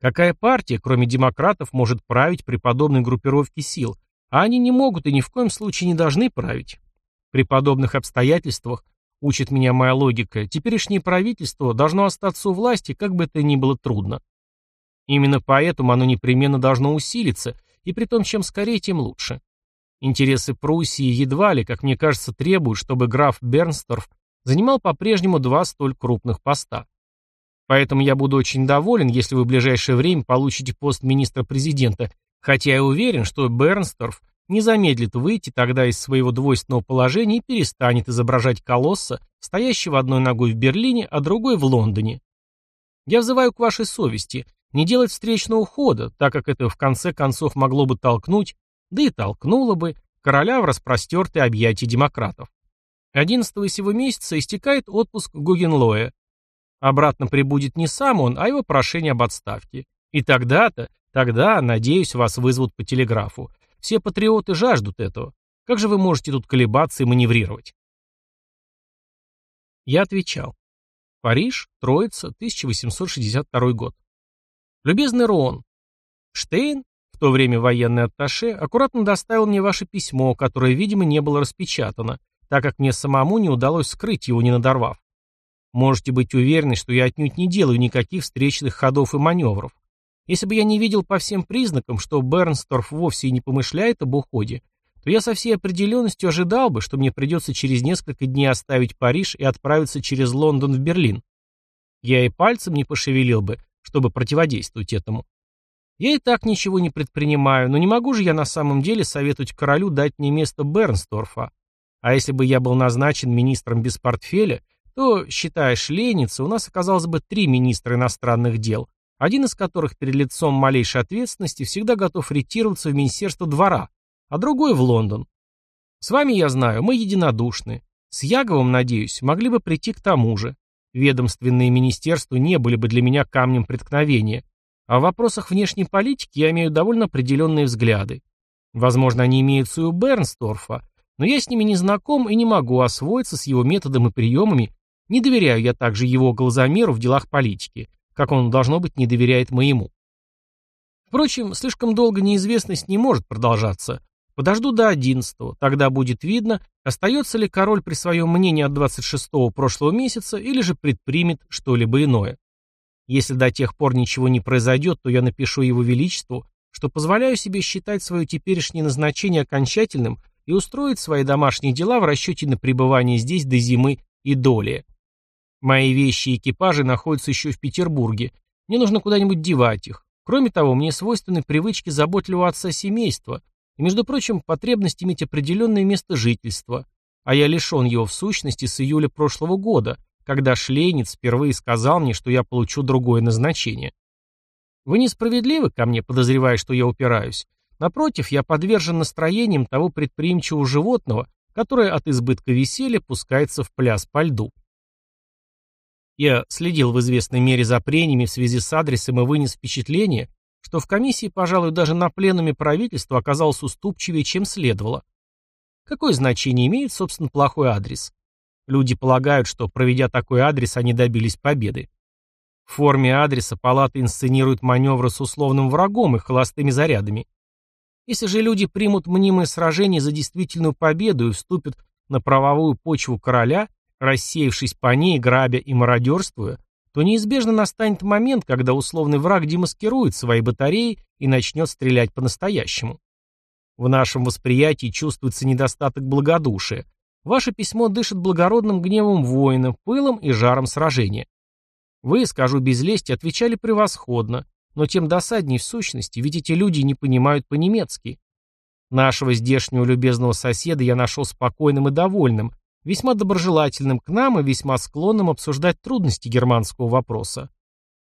Какая партия, кроме демократов, может править при подобной группировке сил, а они не могут и ни в коем случае не должны править? При подобных обстоятельствах, учит меня моя логика, теперешнее правительство должно остаться у власти, как бы это ни было трудно. Именно поэтому оно непременно должно усилиться, и при том, чем скорее, тем лучше. Интересы Пруссии едва ли, как мне кажется, требуют, чтобы граф Бернсторф занимал по-прежнему два столь крупных поста. Поэтому я буду очень доволен, если вы в ближайшее время получите пост министра-президента, хотя я уверен, что Бернсторф не замедлит выйти тогда из своего двойственного положения и перестанет изображать колосса, стоящего одной ногой в Берлине, а другой в Лондоне. Я взываю к вашей совести, не делать встречного ухода, так как это в конце концов могло бы толкнуть, да и толкнуло бы, короля в распростертые объятия демократов. 11 сего месяца истекает отпуск Гугенлоя. Обратно прибудет не сам он, а его прошение об отставке. И тогда-то, тогда, надеюсь, вас вызовут по телеграфу. Все патриоты жаждут этого. Как же вы можете тут колебаться и маневрировать? Я отвечал. Париж, Троица, 1862 год. Любезный Рон, Штейн, в то время военный атташе, аккуратно доставил мне ваше письмо, которое, видимо, не было распечатано, так как мне самому не удалось скрыть его, не надорвав. Можете быть уверены, что я отнюдь не делаю никаких встречных ходов и маневров. Если бы я не видел по всем признакам, что Бернсторф вовсе и не помышляет об уходе, то я со всей определенностью ожидал бы, что мне придется через несколько дней оставить Париж и отправиться через Лондон в Берлин. Я и пальцем не пошевелил бы, чтобы противодействовать этому. Я и так ничего не предпринимаю, но не могу же я на самом деле советовать королю дать мне место Бернсторфа. А если бы я был назначен министром без портфеля, то, считая Шленица, у нас оказалось бы три министра иностранных дел, один из которых перед лицом малейшей ответственности всегда готов ретироваться в Министерство двора, а другой в Лондон. С вами, я знаю, мы единодушны. С Яговым, надеюсь, могли бы прийти к тому же. Ведомственные министерства не были бы для меня камнем преткновения. А в вопросах внешней политики я имею довольно определенные взгляды. Возможно, они имеются и у Бернсторфа, но я с ними не знаком и не могу освоиться с его методом и приемами, не доверяю я также его глазомеру в делах политики, как он, должно быть, не доверяет моему. Впрочем, слишком долго неизвестность не может продолжаться. Подожду до 11 тогда будет видно, остается ли король при своем мнении от 26-го прошлого месяца или же предпримет что-либо иное. Если до тех пор ничего не произойдет, то я напишу его величеству, что позволяю себе считать свое теперешнее назначение окончательным и устроить свои домашние дела в расчете на пребывание здесь до зимы и доли. Мои вещи и экипажи находятся еще в Петербурге. Мне нужно куда-нибудь девать их. Кроме того, мне свойственны привычки заботливого отца семейства и, между прочим, потребность иметь определенное место жительства. А я лишен его в сущности с июля прошлого года, когда Шлейниц впервые сказал мне, что я получу другое назначение. Вы несправедливы ко мне, подозревая, что я упираюсь. Напротив, я подвержен настроениям того предприимчивого животного, которое от избытка веселья пускается в пляс по льду. Я следил в известной мере за прениями в связи с адресом и вынес впечатление, что в комиссии, пожалуй, даже на пленуме правительства оказалось уступчивее, чем следовало. Какое значение имеет, собственно, плохой адрес? Люди полагают, что, проведя такой адрес, они добились победы. В форме адреса палата инсценирует маневры с условным врагом и холостыми зарядами. Если же люди примут мнимое сражение за действительную победу и вступят на правовую почву короля, Рассеявшись по ней, грабя и мародерствуя, то неизбежно настанет момент, когда условный враг демаскирует свои батареи и начнет стрелять по-настоящему. В нашем восприятии чувствуется недостаток благодушия. Ваше письмо дышит благородным гневом воина, пылом и жаром сражения. Вы, скажу без лести, отвечали превосходно, но тем досадней в сущности, ведь эти люди не понимают по-немецки. Нашего здешнего любезного соседа я нашел спокойным и довольным, весьма доброжелательным к нам и весьма склонным обсуждать трудности германского вопроса.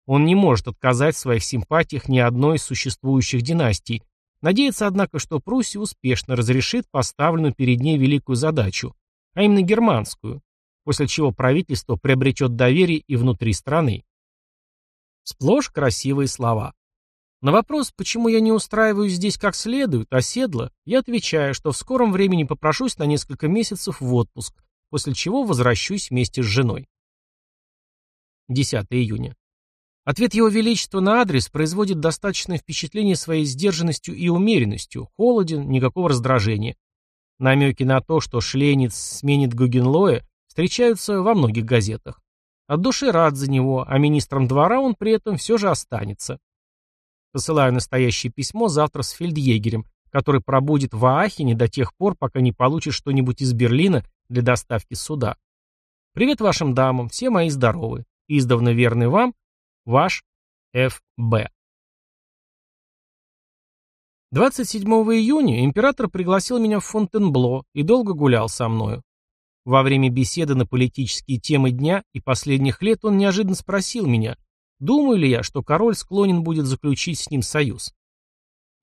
Он не может отказать в своих симпатиях ни одной из существующих династий. Надеется, однако, что Пруссия успешно разрешит поставленную перед ней великую задачу, а именно германскую, после чего правительство приобретет доверие и внутри страны. Сплошь красивые слова. На вопрос, почему я не устраиваюсь здесь как следует, оседло, я отвечаю, что в скором времени попрошусь на несколько месяцев в отпуск, после чего возвращусь вместе с женой. 10 июня. Ответ Его Величества на адрес производит достаточное впечатление своей сдержанностью и умеренностью, холоден, никакого раздражения. Намеки на то, что Шлениц сменит Гугенлоя, встречаются во многих газетах. От души рад за него, а министром двора он при этом все же останется. Посылаю настоящее письмо завтра с фельдъегерем, который пробудет в Аахене до тех пор, пока не получит что-нибудь из Берлина для доставки суда. Привет вашим дамам, все мои здоровы. Издавна верный вам, Ваш Ф.Б. 27 июня император пригласил меня в Фонтенбло и долго гулял со мною. Во время беседы на политические темы дня и последних лет он неожиданно спросил меня, думаю ли я, что король склонен будет заключить с ним союз.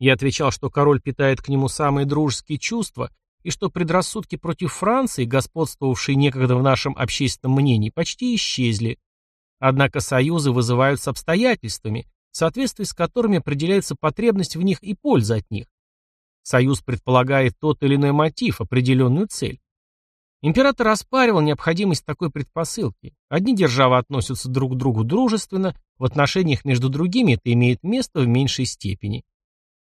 Я отвечал, что король питает к нему самые дружеские чувства и что предрассудки против Франции, господствовавшие некогда в нашем общественном мнении, почти исчезли, Однако союзы вызываются обстоятельствами, в соответствии с которыми определяется потребность в них и польза от них. Союз предполагает тот или иной мотив, определенную цель. Император оспаривал необходимость такой предпосылки. Одни державы относятся друг к другу дружественно, в отношениях между другими это имеет место в меньшей степени.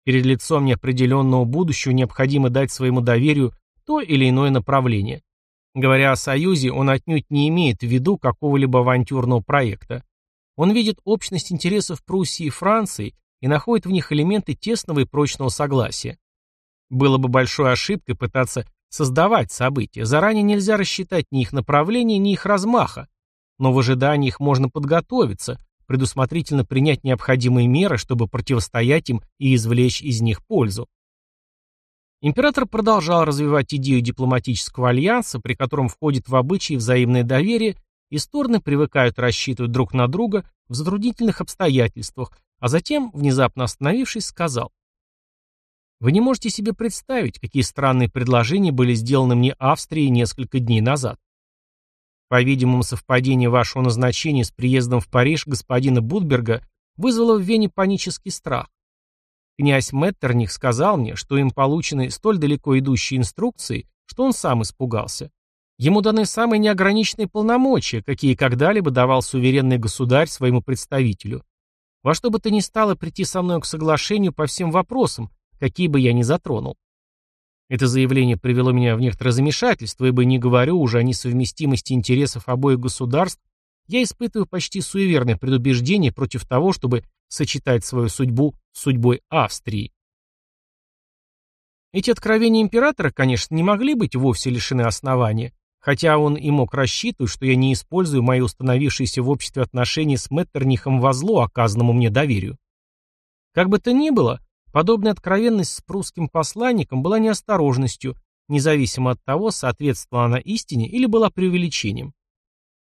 Перед лицом неопределенного будущего необходимо дать своему доверию то или иное направление. Говоря о союзе, он отнюдь не имеет в виду какого-либо авантюрного проекта. Он видит общность интересов Пруссии и Франции и находит в них элементы тесного и прочного согласия. Было бы большой ошибкой пытаться создавать события. Заранее нельзя рассчитать ни их направление, ни их размаха. Но в ожидании их можно подготовиться, предусмотрительно принять необходимые меры, чтобы противостоять им и извлечь из них пользу. Император продолжал развивать идею дипломатического альянса, при котором входит в обычаи взаимное доверие, и стороны привыкают рассчитывать друг на друга в затруднительных обстоятельствах, а затем, внезапно остановившись, сказал. Вы не можете себе представить, какие странные предложения были сделаны мне Австрией несколько дней назад. По-видимому, совпадение вашего назначения с приездом в Париж господина Будберга вызвало в Вене панический страх. Князь Меттерних сказал мне, что им получены столь далеко идущие инструкции, что он сам испугался. Ему даны самые неограниченные полномочия, какие когда-либо давал суверенный государь своему представителю. Во что бы то ни стало прийти со мной к соглашению по всем вопросам, какие бы я ни затронул. Это заявление привело меня в некоторое замешательство, ибо не говорю уже о несовместимости интересов обоих государств, я испытываю почти суеверное предубеждение против того, чтобы сочетать свою судьбу с судьбой Австрии. Эти откровения императора, конечно, не могли быть вовсе лишены основания, хотя он и мог рассчитывать, что я не использую мои установившиеся в обществе отношения с Меттернихом во зло, оказанному мне доверию. Как бы то ни было, подобная откровенность с прусским посланником была неосторожностью, независимо от того, соответствовала она истине или была преувеличением.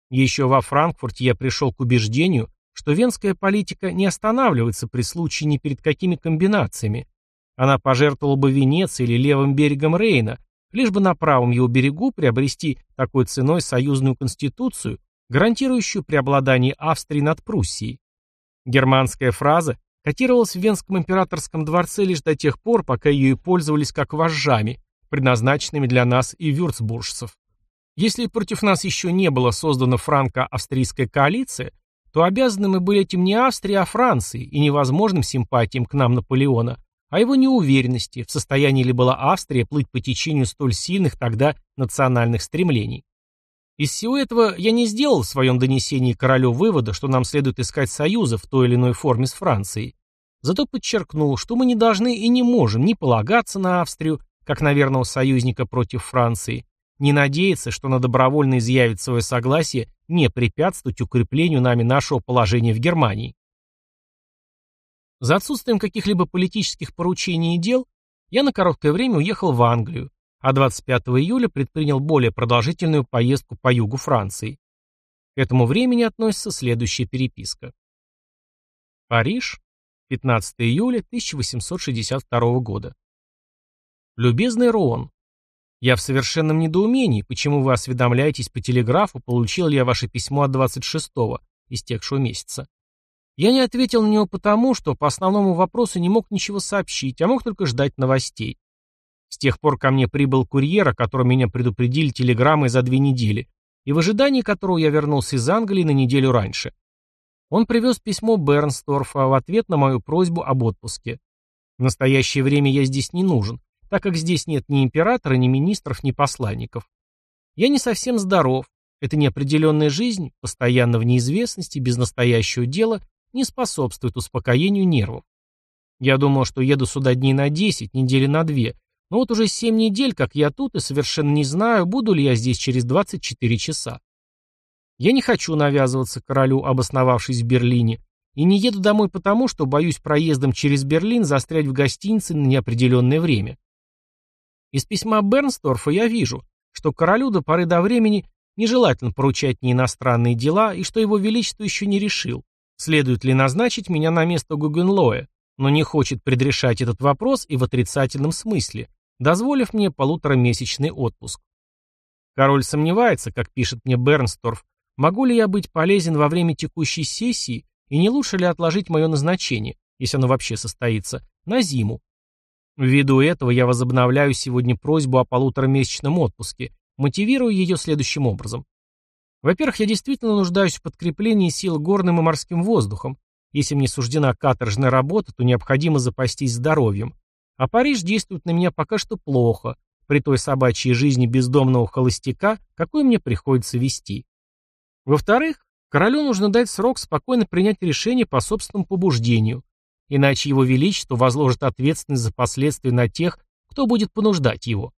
Еще во Франкфурте я пришел к убеждению, что венская политика не останавливается при случае ни перед какими комбинациями. Она пожертвовала бы Венецией или левым берегом Рейна, лишь бы на правом его берегу приобрести такой ценой союзную конституцию, гарантирующую преобладание Австрии над Пруссией. Германская фраза котировалась в Венском императорском дворце лишь до тех пор, пока ее и пользовались как вожжами, предназначенными для нас и вюрцбуржцев. Если против нас еще не была создана франко-австрийская коалиция, то обязаны мы были этим не Австрии, а Франции и невозможным симпатиям к нам Наполеона, а его неуверенности, в состоянии ли была Австрия плыть по течению столь сильных тогда национальных стремлений. Из всего этого я не сделал в своем донесении королю вывода, что нам следует искать союза в той или иной форме с Францией. Зато подчеркнул, что мы не должны и не можем ни полагаться на Австрию, как на верного союзника против Франции, не надеяться, что она добровольно изъявит свое согласие не препятствовать укреплению нами нашего положения в Германии. За отсутствием каких-либо политических поручений и дел я на короткое время уехал в Англию, а 25 июля предпринял более продолжительную поездку по югу Франции. К этому времени относится следующая переписка. Париж, 15 июля 1862 года. Любезный Роон, я в совершенном недоумении, почему вы осведомляетесь по телеграфу, получил ли я ваше письмо от 26-го, истекшего месяца. Я не ответил на него потому, что по основному вопросу не мог ничего сообщить, а мог только ждать новостей. С тех пор ко мне прибыл курьер, о котором меня предупредили телеграммой за две недели, и в ожидании которого я вернулся из Англии на неделю раньше. Он привез письмо Бернсторфа в ответ на мою просьбу об отпуске. В настоящее время я здесь не нужен, так как здесь нет ни императора, ни министров, ни посланников. Я не совсем здоров. Эта неопределенная жизнь, постоянно в неизвестности, без настоящего дела, не способствует успокоению нервов. Я думал, что еду сюда дней на 10, недели на 2, но вот уже 7 недель, как я тут, и совершенно не знаю, буду ли я здесь через 24 часа. Я не хочу навязываться королю, обосновавшись в Берлине, и не еду домой потому, что боюсь проездом через Берлин застрять в гостинице на неопределенное время. Из письма Бернсторфа я вижу, что королю до поры до времени нежелательно поручать не иностранные дела и что его величество еще не решил, следует ли назначить меня на место Гугенлоя, но не хочет предрешать этот вопрос и в отрицательном смысле, дозволив мне полуторамесячный отпуск. Король сомневается, как пишет мне Бернсторф, могу ли я быть полезен во время текущей сессии и не лучше ли отложить мое назначение, если оно вообще состоится, на зиму. Ввиду этого я возобновляю сегодня просьбу о полуторамесячном отпуске, мотивируя ее следующим образом. Во-первых, я действительно нуждаюсь в подкреплении сил горным и морским воздухом. Если мне суждена каторжная работа, то необходимо запастись здоровьем. А Париж действует на меня пока что плохо, при той собачьей жизни бездомного холостяка, какой мне приходится вести. Во-вторых, королю нужно дать срок спокойно принять решение по собственному побуждению, иначе его величество возложит ответственность за последствия на тех, кто будет понуждать его.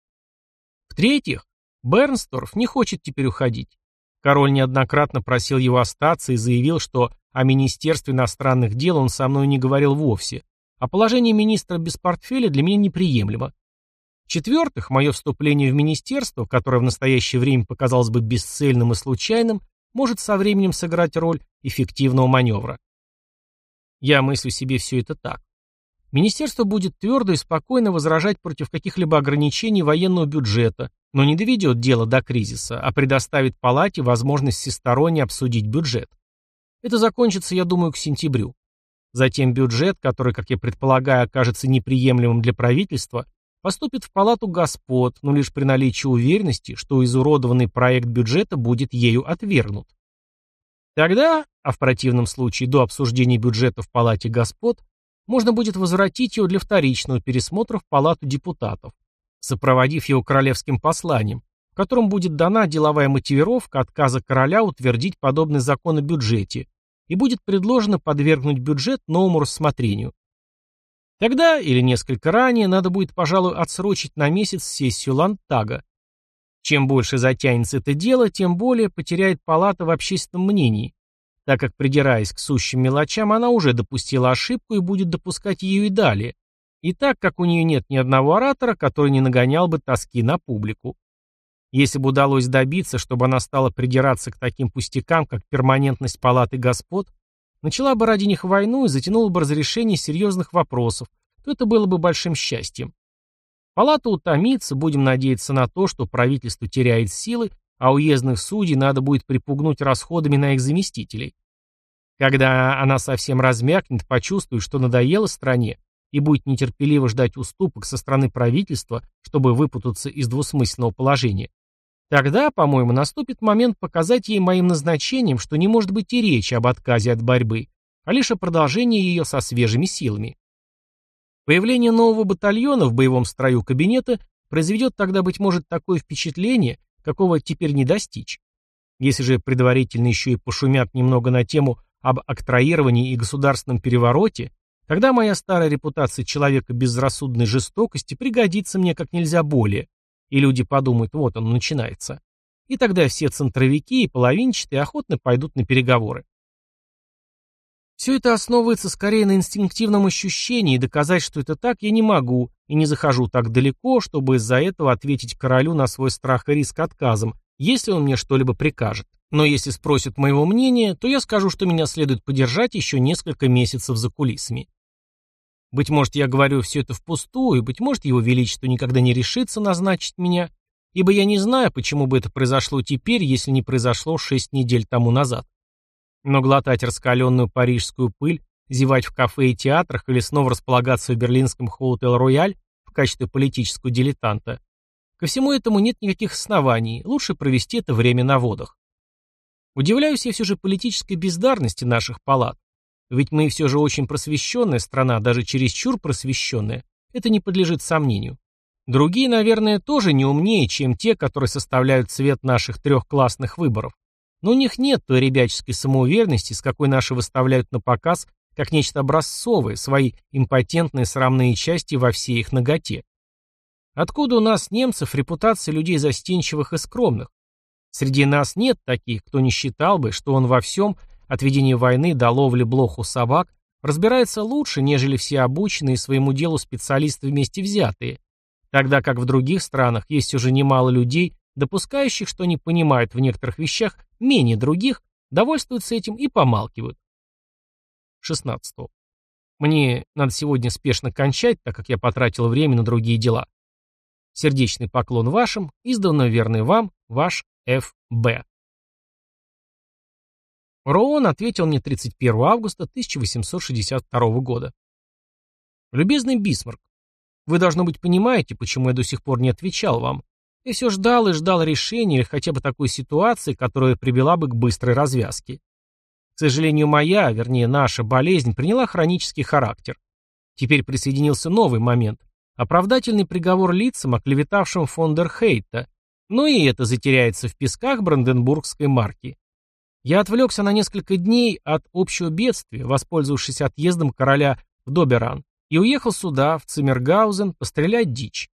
В-третьих, Бернсторф не хочет теперь уходить. Король неоднократно просил его остаться и заявил, что о Министерстве иностранных дел он со мной не говорил вовсе, а положение министра без портфеля для меня неприемлемо. В-четвертых, мое вступление в министерство, которое в настоящее время показалось бы бесцельным и случайным, может со временем сыграть роль эффективного маневра. Я мыслю себе все это так. Министерство будет твердо и спокойно возражать против каких-либо ограничений военного бюджета, но не доведет дело до кризиса, а предоставит палате возможность всесторонне обсудить бюджет. Это закончится, я думаю, к сентябрю. Затем бюджет, который, как я предполагаю, окажется неприемлемым для правительства, поступит в палату господ, но лишь при наличии уверенности, что изуродованный проект бюджета будет ею отвергнут. Тогда, а в противном случае до обсуждения бюджета в палате господ, можно будет возвратить его для вторичного пересмотра в Палату депутатов, сопроводив его королевским посланием, в котором будет дана деловая мотивировка отказа короля утвердить подобный закон о бюджете и будет предложено подвергнуть бюджет новому рассмотрению. Тогда, или несколько ранее, надо будет, пожалуй, отсрочить на месяц сессию Лантага. Чем больше затянется это дело, тем более потеряет палата в общественном мнении, так как, придираясь к сущим мелочам, она уже допустила ошибку и будет допускать ее и далее, и так как у нее нет ни одного оратора, который не нагонял бы тоски на публику. Если бы удалось добиться, чтобы она стала придираться к таким пустякам, как перманентность палаты господ, начала бы ради них войну и затянула бы разрешение серьезных вопросов, то это было бы большим счастьем. Палата утомится, будем надеяться на то, что правительство теряет силы, а уездных судей надо будет припугнуть расходами на их заместителей. Когда она совсем размякнет, почувствует, что надоело стране, и будет нетерпеливо ждать уступок со стороны правительства, чтобы выпутаться из двусмысленного положения, тогда, по-моему, наступит момент показать ей моим назначением, что не может быть и речи об отказе от борьбы, а лишь о продолжении ее со свежими силами. Появление нового батальона в боевом строю кабинета произведет тогда, быть может, такое впечатление, какого теперь не достичь. Если же предварительно еще и пошумят немного на тему об октроировании и государственном перевороте, Тогда моя старая репутация человека безрассудной жестокости пригодится мне как нельзя более, и люди подумают, вот он начинается. И тогда все центровики и половинчатые охотно пойдут на переговоры. Все это основывается скорее на инстинктивном ощущении, и доказать, что это так, я не могу, и не захожу так далеко, чтобы из-за этого ответить королю на свой страх и риск отказом, если он мне что-либо прикажет. Но если спросят моего мнения, то я скажу, что меня следует подержать еще несколько месяцев за кулисами. Быть может, я говорю все это впустую, быть может, его величество никогда не решится назначить меня, ибо я не знаю, почему бы это произошло теперь, если не произошло шесть недель тому назад. Но глотать раскаленную парижскую пыль, зевать в кафе и театрах или снова располагаться в берлинском Хоутел Рояль в качестве политического дилетанта, ко всему этому нет никаких оснований, лучше провести это время на водах. Удивляюсь я все же политической бездарности наших палат, ведь мы все же очень просвещенная страна, даже чересчур просвещенная. Это не подлежит сомнению. Другие, наверное, тоже не умнее, чем те, которые составляют цвет наших трехклассных выборов. Но у них нет той ребяческой самоуверенности, с какой наши выставляют на показ, как нечто образцовое, свои импотентные срамные части во всей их ноготе. Откуда у нас, немцев, репутация людей застенчивых и скромных? Среди нас нет таких, кто не считал бы, что он во всем от ведения войны до ловли блох собак, разбирается лучше, нежели все обученные своему делу специалисты вместе взятые, тогда как в других странах есть уже немало людей, допускающих, что они понимают в некоторых вещах менее других, довольствуются этим и помалкивают. 16. Мне надо сегодня спешно кончать, так как я потратил время на другие дела. Сердечный поклон вашим, издавна верный вам, ваш Ф.Б. Роуэн ответил мне 31 августа 1862 года. «Любезный Бисмарк, вы, должно быть, понимаете, почему я до сих пор не отвечал вам. Я все ждал и ждал решения или хотя бы такой ситуации, которая привела бы к быстрой развязке. К сожалению, моя, вернее, наша болезнь приняла хронический характер. Теперь присоединился новый момент. Оправдательный приговор лицам, оклеветавшим фон дер Хейта. Но и это затеряется в песках Бранденбургской марки. Я отвлекся на несколько дней от общего бедствия, воспользовавшись отъездом короля в Доберан, и уехал сюда, в Циммергаузен, пострелять дичь.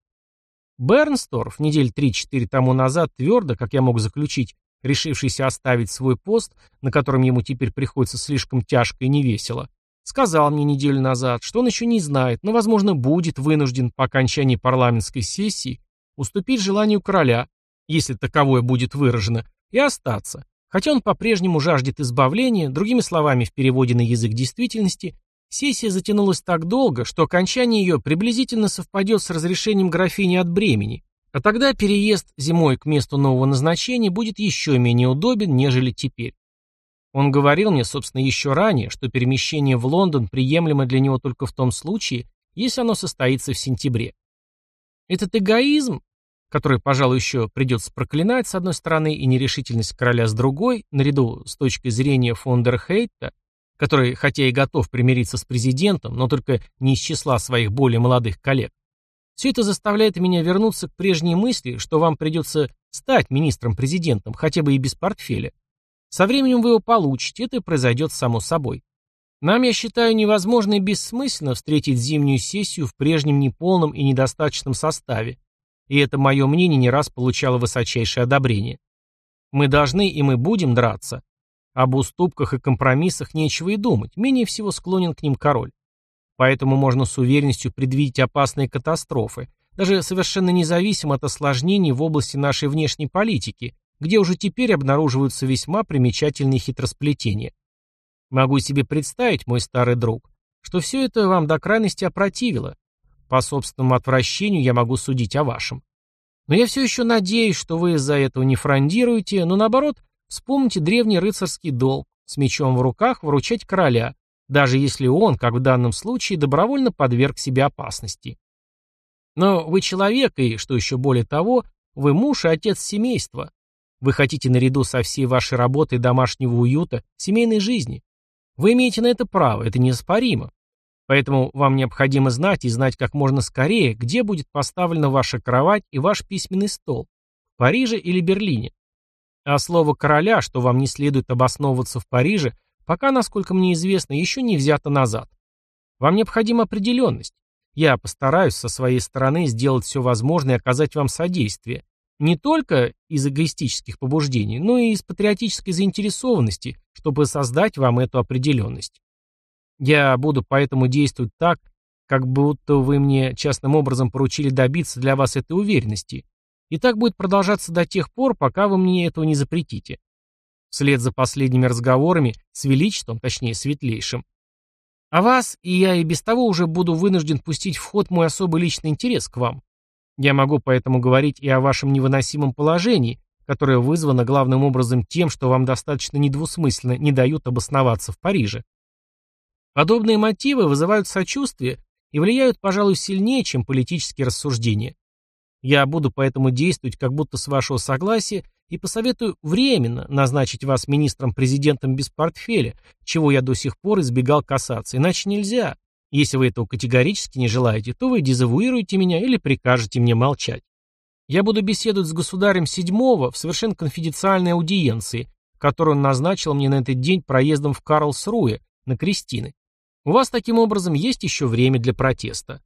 Бернсторф, недель 3-4 тому назад, твердо, как я мог заключить, решившийся оставить свой пост, на котором ему теперь приходится слишком тяжко и невесело, сказал мне неделю назад, что он еще не знает, но, возможно, будет вынужден по окончании парламентской сессии уступить желанию короля, если таковое будет выражено, и остаться, Хотя он по-прежнему жаждет избавления, другими словами, в переводе на язык действительности, сессия затянулась так долго, что окончание ее приблизительно совпадет с разрешением графини от бремени, а тогда переезд зимой к месту нового назначения будет еще менее удобен, нежели теперь. Он говорил мне, собственно, еще ранее, что перемещение в Лондон приемлемо для него только в том случае, если оно состоится в сентябре. Этот эгоизм, который, пожалуй, еще придется проклинать с одной стороны и нерешительность короля с другой, наряду с точки зрения фон дер Хейта, который, хотя и готов примириться с президентом, но только не из числа своих более молодых коллег, все это заставляет меня вернуться к прежней мысли, что вам придется стать министром-президентом, хотя бы и без портфеля. Со временем вы его получите, это произойдет само собой. Нам, я считаю, невозможно и бессмысленно встретить зимнюю сессию в прежнем неполном и недостаточном составе, и это мое мнение не раз получало высочайшее одобрение. Мы должны и мы будем драться. Об уступках и компромиссах нечего и думать, менее всего склонен к ним король. Поэтому можно с уверенностью предвидеть опасные катастрофы, даже совершенно независимо от осложнений в области нашей внешней политики, где уже теперь обнаруживаются весьма примечательные хитросплетения. Могу себе представить, мой старый друг, что все это вам до крайности опротивило, по собственному отвращению я могу судить о вашем. Но я все еще надеюсь, что вы из-за этого не фрондируете, но наоборот, вспомните древний рыцарский долг, с мечом в руках вручать короля, даже если он, как в данном случае, добровольно подверг себе опасности. Но вы человек, и, что еще более того, вы муж и отец семейства. Вы хотите наряду со всей вашей работой домашнего уюта, семейной жизни. Вы имеете на это право, это неоспоримо. Поэтому вам необходимо знать и знать как можно скорее, где будет поставлена ваша кровать и ваш письменный стол, в Париже или Берлине. А слово короля, что вам не следует обосновываться в Париже, пока, насколько мне известно, еще не взято назад. Вам необходима определенность. Я постараюсь со своей стороны сделать все возможное и оказать вам содействие. Не только из эгоистических побуждений, но и из патриотической заинтересованности, чтобы создать вам эту определенность. Я буду поэтому действовать так, как будто вы мне частным образом поручили добиться для вас этой уверенности. И так будет продолжаться до тех пор, пока вы мне этого не запретите. Вслед за последними разговорами с Величеством, точнее Светлейшим, а вас, и я и без того уже буду вынужден пустить в ход мой особый личный интерес к вам. Я могу поэтому говорить и о вашем невыносимом положении, которое вызвано главным образом тем, что вам достаточно недвусмысленно не дают обосноваться в Париже. Подобные мотивы вызывают сочувствие и влияют, пожалуй, сильнее, чем политические рассуждения. Я буду поэтому действовать как будто с вашего согласия и посоветую временно назначить вас министром-президентом без портфеля, чего я до сих пор избегал касаться, иначе нельзя. Если вы этого категорически не желаете, то вы дезавуируете меня или прикажете мне молчать. Я буду беседовать с государем седьмого в совершенно конфиденциальной аудиенции, которую он назначил мне на этот день проездом в Карлсруе, на Кристины. У вас таким образом есть еще время для протеста.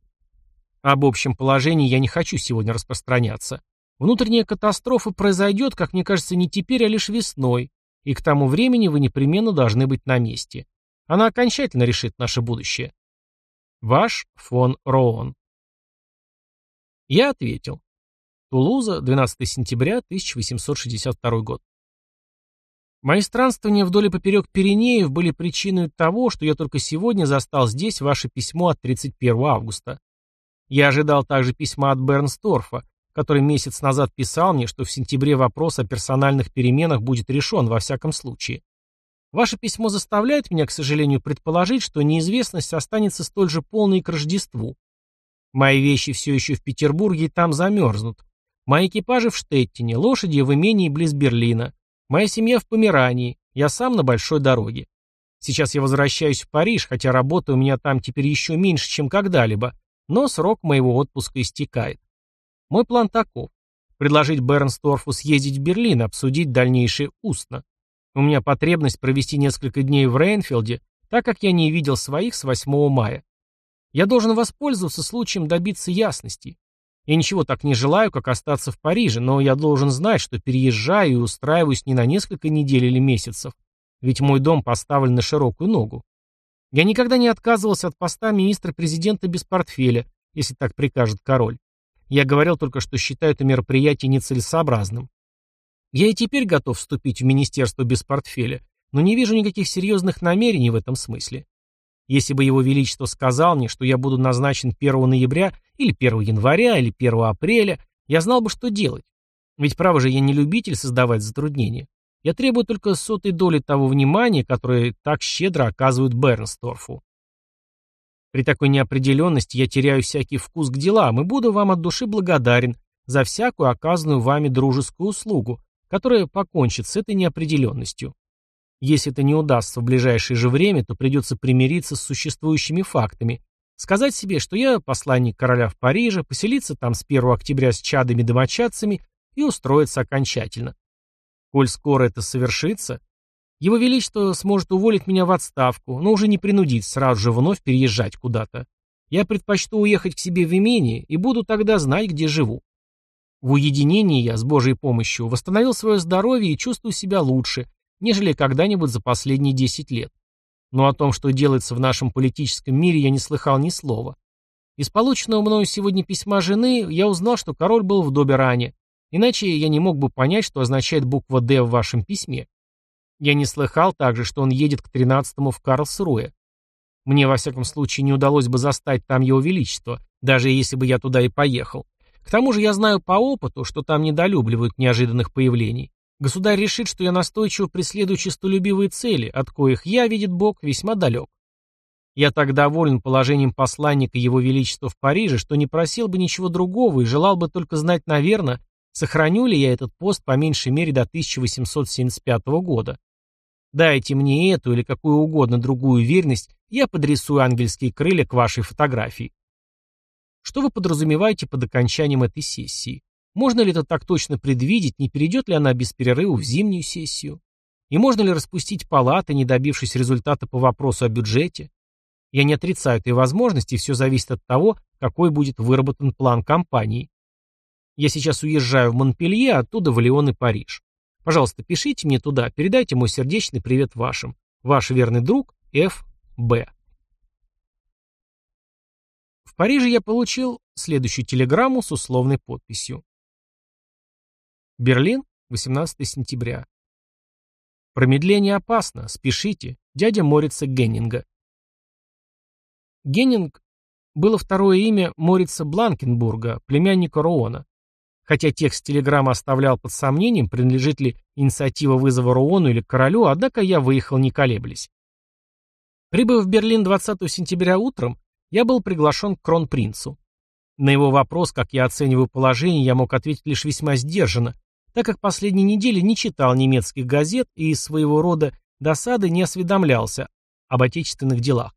Об общем положении я не хочу сегодня распространяться. Внутренняя катастрофа произойдет, как мне кажется, не теперь, а лишь весной, и к тому времени вы непременно должны быть на месте. Она окончательно решит наше будущее. Ваш фон Роон. Я ответил. Тулуза, 12 сентября 1862 год. Мои странствования вдоль и поперек Пиренеев были причиной того, что я только сегодня застал здесь ваше письмо от 31 августа. Я ожидал также письма от Бернсторфа, который месяц назад писал мне, что в сентябре вопрос о персональных переменах будет решен во всяком случае. Ваше письмо заставляет меня, к сожалению, предположить, что неизвестность останется столь же полной к Рождеству. Мои вещи все еще в Петербурге и там замерзнут. Мои экипажи в Штеттине, лошади в имении близ Берлина. Моя семья в Померании, я сам на большой дороге. Сейчас я возвращаюсь в Париж, хотя работа у меня там теперь еще меньше, чем когда-либо, но срок моего отпуска истекает. Мой план таков. Предложить Бернсторфу съездить в Берлин, обсудить дальнейшее устно. У меня потребность провести несколько дней в Рейнфилде, так как я не видел своих с 8 мая. Я должен воспользоваться случаем добиться ясности. Я ничего так не желаю, как остаться в Париже, но я должен знать, что переезжаю и устраиваюсь не на несколько недель или месяцев, ведь мой дом поставлен на широкую ногу. Я никогда не отказывался от поста министра-президента без портфеля, если так прикажет король. Я говорил только, что считаю это мероприятие нецелесообразным. Я и теперь готов вступить в министерство без портфеля, но не вижу никаких серьезных намерений в этом смысле. Если бы его величество сказал мне, что я буду назначен 1 ноября или 1 января или 1 апреля, я знал бы, что делать. Ведь, право же, я не любитель создавать затруднения. Я требую только сотой доли того внимания, которое так щедро оказывают Бернсторфу. При такой неопределенности я теряю всякий вкус к делам и буду вам от души благодарен за всякую оказанную вами дружескую услугу, которая покончит с этой неопределенностью. Если это не удастся в ближайшее же время, то придется примириться с существующими фактами, сказать себе, что я посланник короля в Париже, поселиться там с 1 октября с чадами-домочадцами и устроиться окончательно. Коль скоро это совершится, его Величество сможет уволить меня в отставку, но уже не принудить сразу же вновь переезжать куда-то. Я предпочту уехать к себе в имение и буду тогда знать, где живу. В уединении я, с Божьей помощью, восстановил свое здоровье и чувствую себя лучше, нежели когда-нибудь за последние 10 лет. Но о том, что делается в нашем политическом мире, я не слыхал ни слова. Из полученного мною сегодня письма жены я узнал, что король был в Доберане, иначе я не мог бы понять, что означает буква «Д» в вашем письме. Я не слыхал также, что он едет к 13-му в Карлсруэ. Мне, во всяком случае, не удалось бы застать там его величество, даже если бы я туда и поехал. К тому же я знаю по опыту, что там недолюбливают неожиданных появлений. Государь решит, что я настойчиво преследую честолюбивые цели, от коих я, видит Бог, весьма далек. Я так доволен положением посланника Его Величества в Париже, что не просил бы ничего другого и желал бы только знать, наверное, сохраню ли я этот пост по меньшей мере до 1875 года. Дайте мне эту или какую угодно другую верность, я подрисую ангельские крылья к вашей фотографии. Что вы подразумеваете под окончанием этой сессии? Можно ли это так точно предвидеть, не перейдет ли она без перерыва в зимнюю сессию? И можно ли распустить палаты, не добившись результата по вопросу о бюджете? Я не отрицаю этой возможности, все зависит от того, какой будет выработан план кампании. Я сейчас уезжаю в Монпелье, оттуда в Лион и Париж. Пожалуйста, пишите мне туда, передайте мой сердечный привет вашим. Ваш верный друг Ф. Б. В Париже я получил следующую телеграмму с условной подписью. Берлин, 18 сентября. Промедление опасно, спешите. Дядя Морица Геннинга. Геннинг было второе имя Морица Бланкенбурга, племянника Роона. Хотя текст телеграммы оставлял под сомнением, принадлежит ли инициатива вызова Роуну или королю, однако я выехал не колеблясь. Прибыв в Берлин 20 сентября утром, я был приглашен к кронпринцу. На его вопрос, как я оцениваю положение, я мог ответить лишь весьма сдержанно, так как последние недели не читал немецких газет и из своего рода досады не осведомлялся об отечественных делах.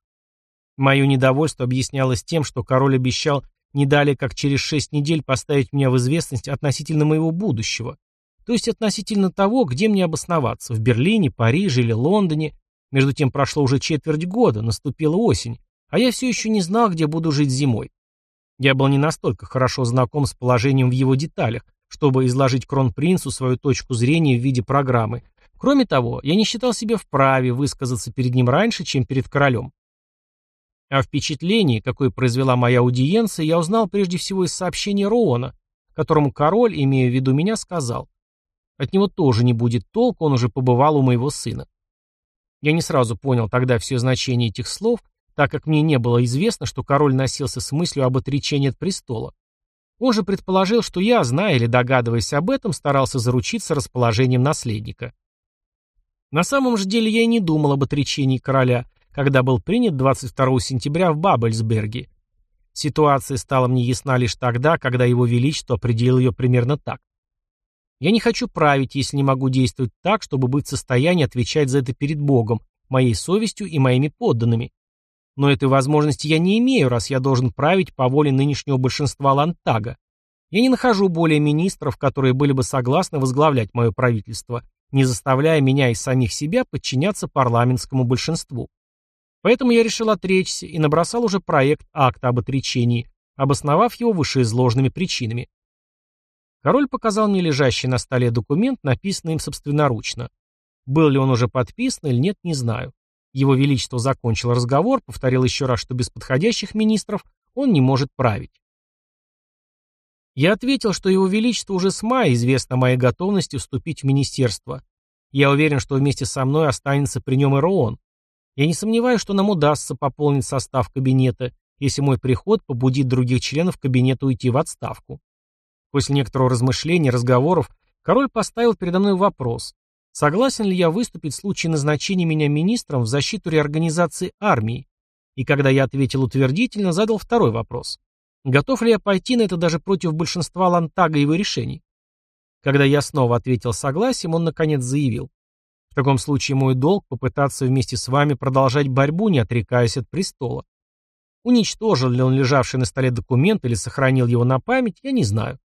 Мое недовольство объяснялось тем, что король обещал не далее, как через шесть недель поставить меня в известность относительно моего будущего, то есть относительно того, где мне обосноваться, в Берлине, Париже или Лондоне. Между тем прошло уже четверть года, наступила осень, а я все еще не знал, где буду жить зимой. Я был не настолько хорошо знаком с положением в его деталях, чтобы изложить кронпринцу свою точку зрения в виде программы. Кроме того, я не считал себя вправе высказаться перед ним раньше, чем перед королем. О впечатлении, какое произвела моя аудиенция, я узнал прежде всего из сообщения Роуна, которому король, имея в виду меня, сказал. От него тоже не будет толку, он уже побывал у моего сына. Я не сразу понял тогда все значение этих слов, так как мне не было известно, что король носился с мыслью об отречении от престола. Он же предположил, что я, зная или догадываясь об этом, старался заручиться расположением наследника. На самом же деле я и не думал об отречении короля, когда был принят 22 сентября в Бабельсберге. Ситуация стала мне ясна лишь тогда, когда его величество определил ее примерно так. Я не хочу править, если не могу действовать так, чтобы быть в состоянии отвечать за это перед Богом, моей совестью и моими подданными. Но этой возможности я не имею, раз я должен править по воле нынешнего большинства Лантага. Я не нахожу более министров, которые были бы согласны возглавлять мое правительство, не заставляя меня и самих себя подчиняться парламентскому большинству. Поэтому я решил отречься и набросал уже проект акта об отречении, обосновав его вышеизложенными причинами. Король показал мне лежащий на столе документ, написанный им собственноручно. Был ли он уже подписан или нет, не знаю. Его Величество закончил разговор, повторил еще раз, что без подходящих министров он не может править. Я ответил, что Его Величество уже с мая известно моей готовности вступить в министерство. Я уверен, что вместе со мной останется при нем и Роон. Я не сомневаюсь, что нам удастся пополнить состав кабинета, если мой приход побудит других членов кабинета уйти в отставку. После некоторого размышления, разговоров, король поставил передо мной вопрос, Согласен ли я выступить в случае назначения меня министром в защиту реорганизации армии? И когда я ответил утвердительно, задал второй вопрос. Готов ли я пойти на это даже против большинства Лантага и его решений? Когда я снова ответил согласием, он наконец заявил. В таком случае мой долг попытаться вместе с вами продолжать борьбу, не отрекаясь от престола. Уничтожил ли он лежавший на столе документ или сохранил его на память, я не знаю.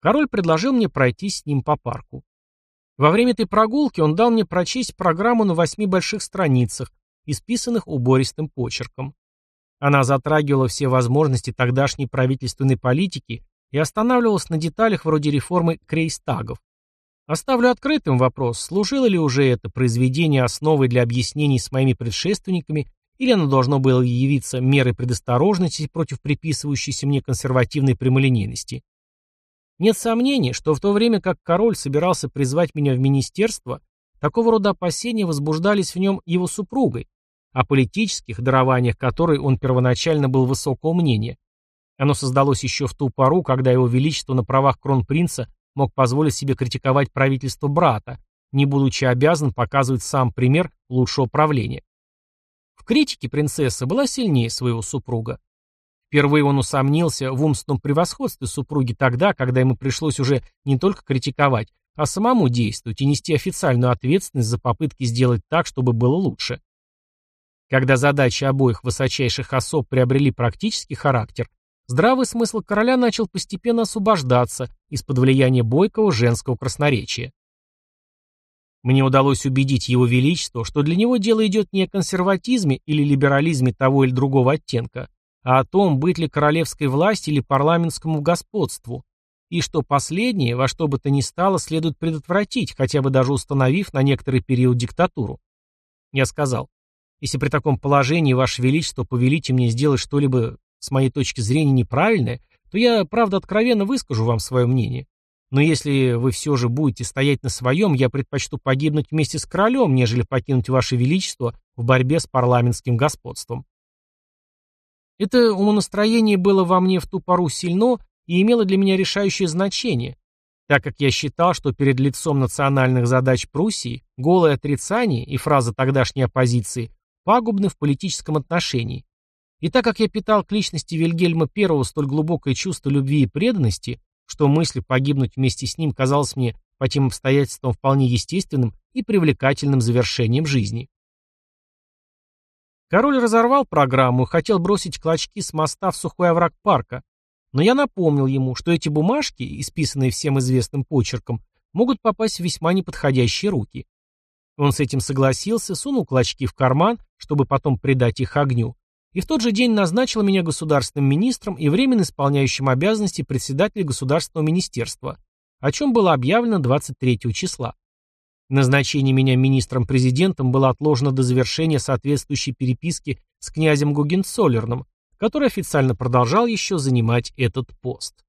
Король предложил мне пройти с ним по парку. Во время этой прогулки он дал мне прочесть программу на восьми больших страницах, исписанных убористым почерком. Она затрагивала все возможности тогдашней правительственной политики и останавливалась на деталях вроде реформы крейстагов. Оставлю открытым вопрос, служило ли уже это произведение основой для объяснений с моими предшественниками или оно должно было явиться мерой предосторожности против приписывающейся мне консервативной прямолинейности. Нет сомнений, что в то время как король собирался призвать меня в министерство, такого рода опасения возбуждались в нем его супругой, о политических дарованиях которой он первоначально был высокого мнения. Оно создалось еще в ту пору, когда его величество на правах кронпринца мог позволить себе критиковать правительство брата, не будучи обязан показывать сам пример лучшего правления. В критике принцесса была сильнее своего супруга. Впервые он усомнился в умственном превосходстве супруги тогда, когда ему пришлось уже не только критиковать, а самому действовать и нести официальную ответственность за попытки сделать так, чтобы было лучше. Когда задачи обоих высочайших особ приобрели практический характер, здравый смысл короля начал постепенно освобождаться из-под влияния бойкого женского красноречия. Мне удалось убедить его величество, что для него дело идет не о консерватизме или либерализме того или другого оттенка, а о том, быть ли королевской власти или парламентскому господству, и что последнее, во что бы то ни стало, следует предотвратить, хотя бы даже установив на некоторый период диктатуру. Я сказал, если при таком положении, Ваше Величество, повелите мне сделать что-либо с моей точки зрения неправильное, то я, правда, откровенно выскажу вам свое мнение. Но если вы все же будете стоять на своем, я предпочту погибнуть вместе с королем, нежели покинуть ваше величество в борьбе с парламентским господством. Это умонастроение было во мне в ту пору сильно и имело для меня решающее значение, так как я считал, что перед лицом национальных задач Пруссии голое отрицание и фраза тогдашней оппозиции пагубны в политическом отношении. И так как я питал к личности Вильгельма I столь глубокое чувство любви и преданности, что мысль погибнуть вместе с ним казалась мне по тем обстоятельствам вполне естественным и привлекательным завершением жизни. Король разорвал программу и хотел бросить клочки с моста в сухой овраг парка, но я напомнил ему, что эти бумажки, исписанные всем известным почерком, могут попасть в весьма неподходящие руки. Он с этим согласился, сунул клочки в карман, чтобы потом придать их огню, и в тот же день назначила меня государственным министром и временно исполняющим обязанности председателя государственного министерства, о чем было объявлено 23 числа. Назначение меня министром-президентом было отложено до завершения соответствующей переписки с князем Гугенцоллерном, который официально продолжал еще занимать этот пост.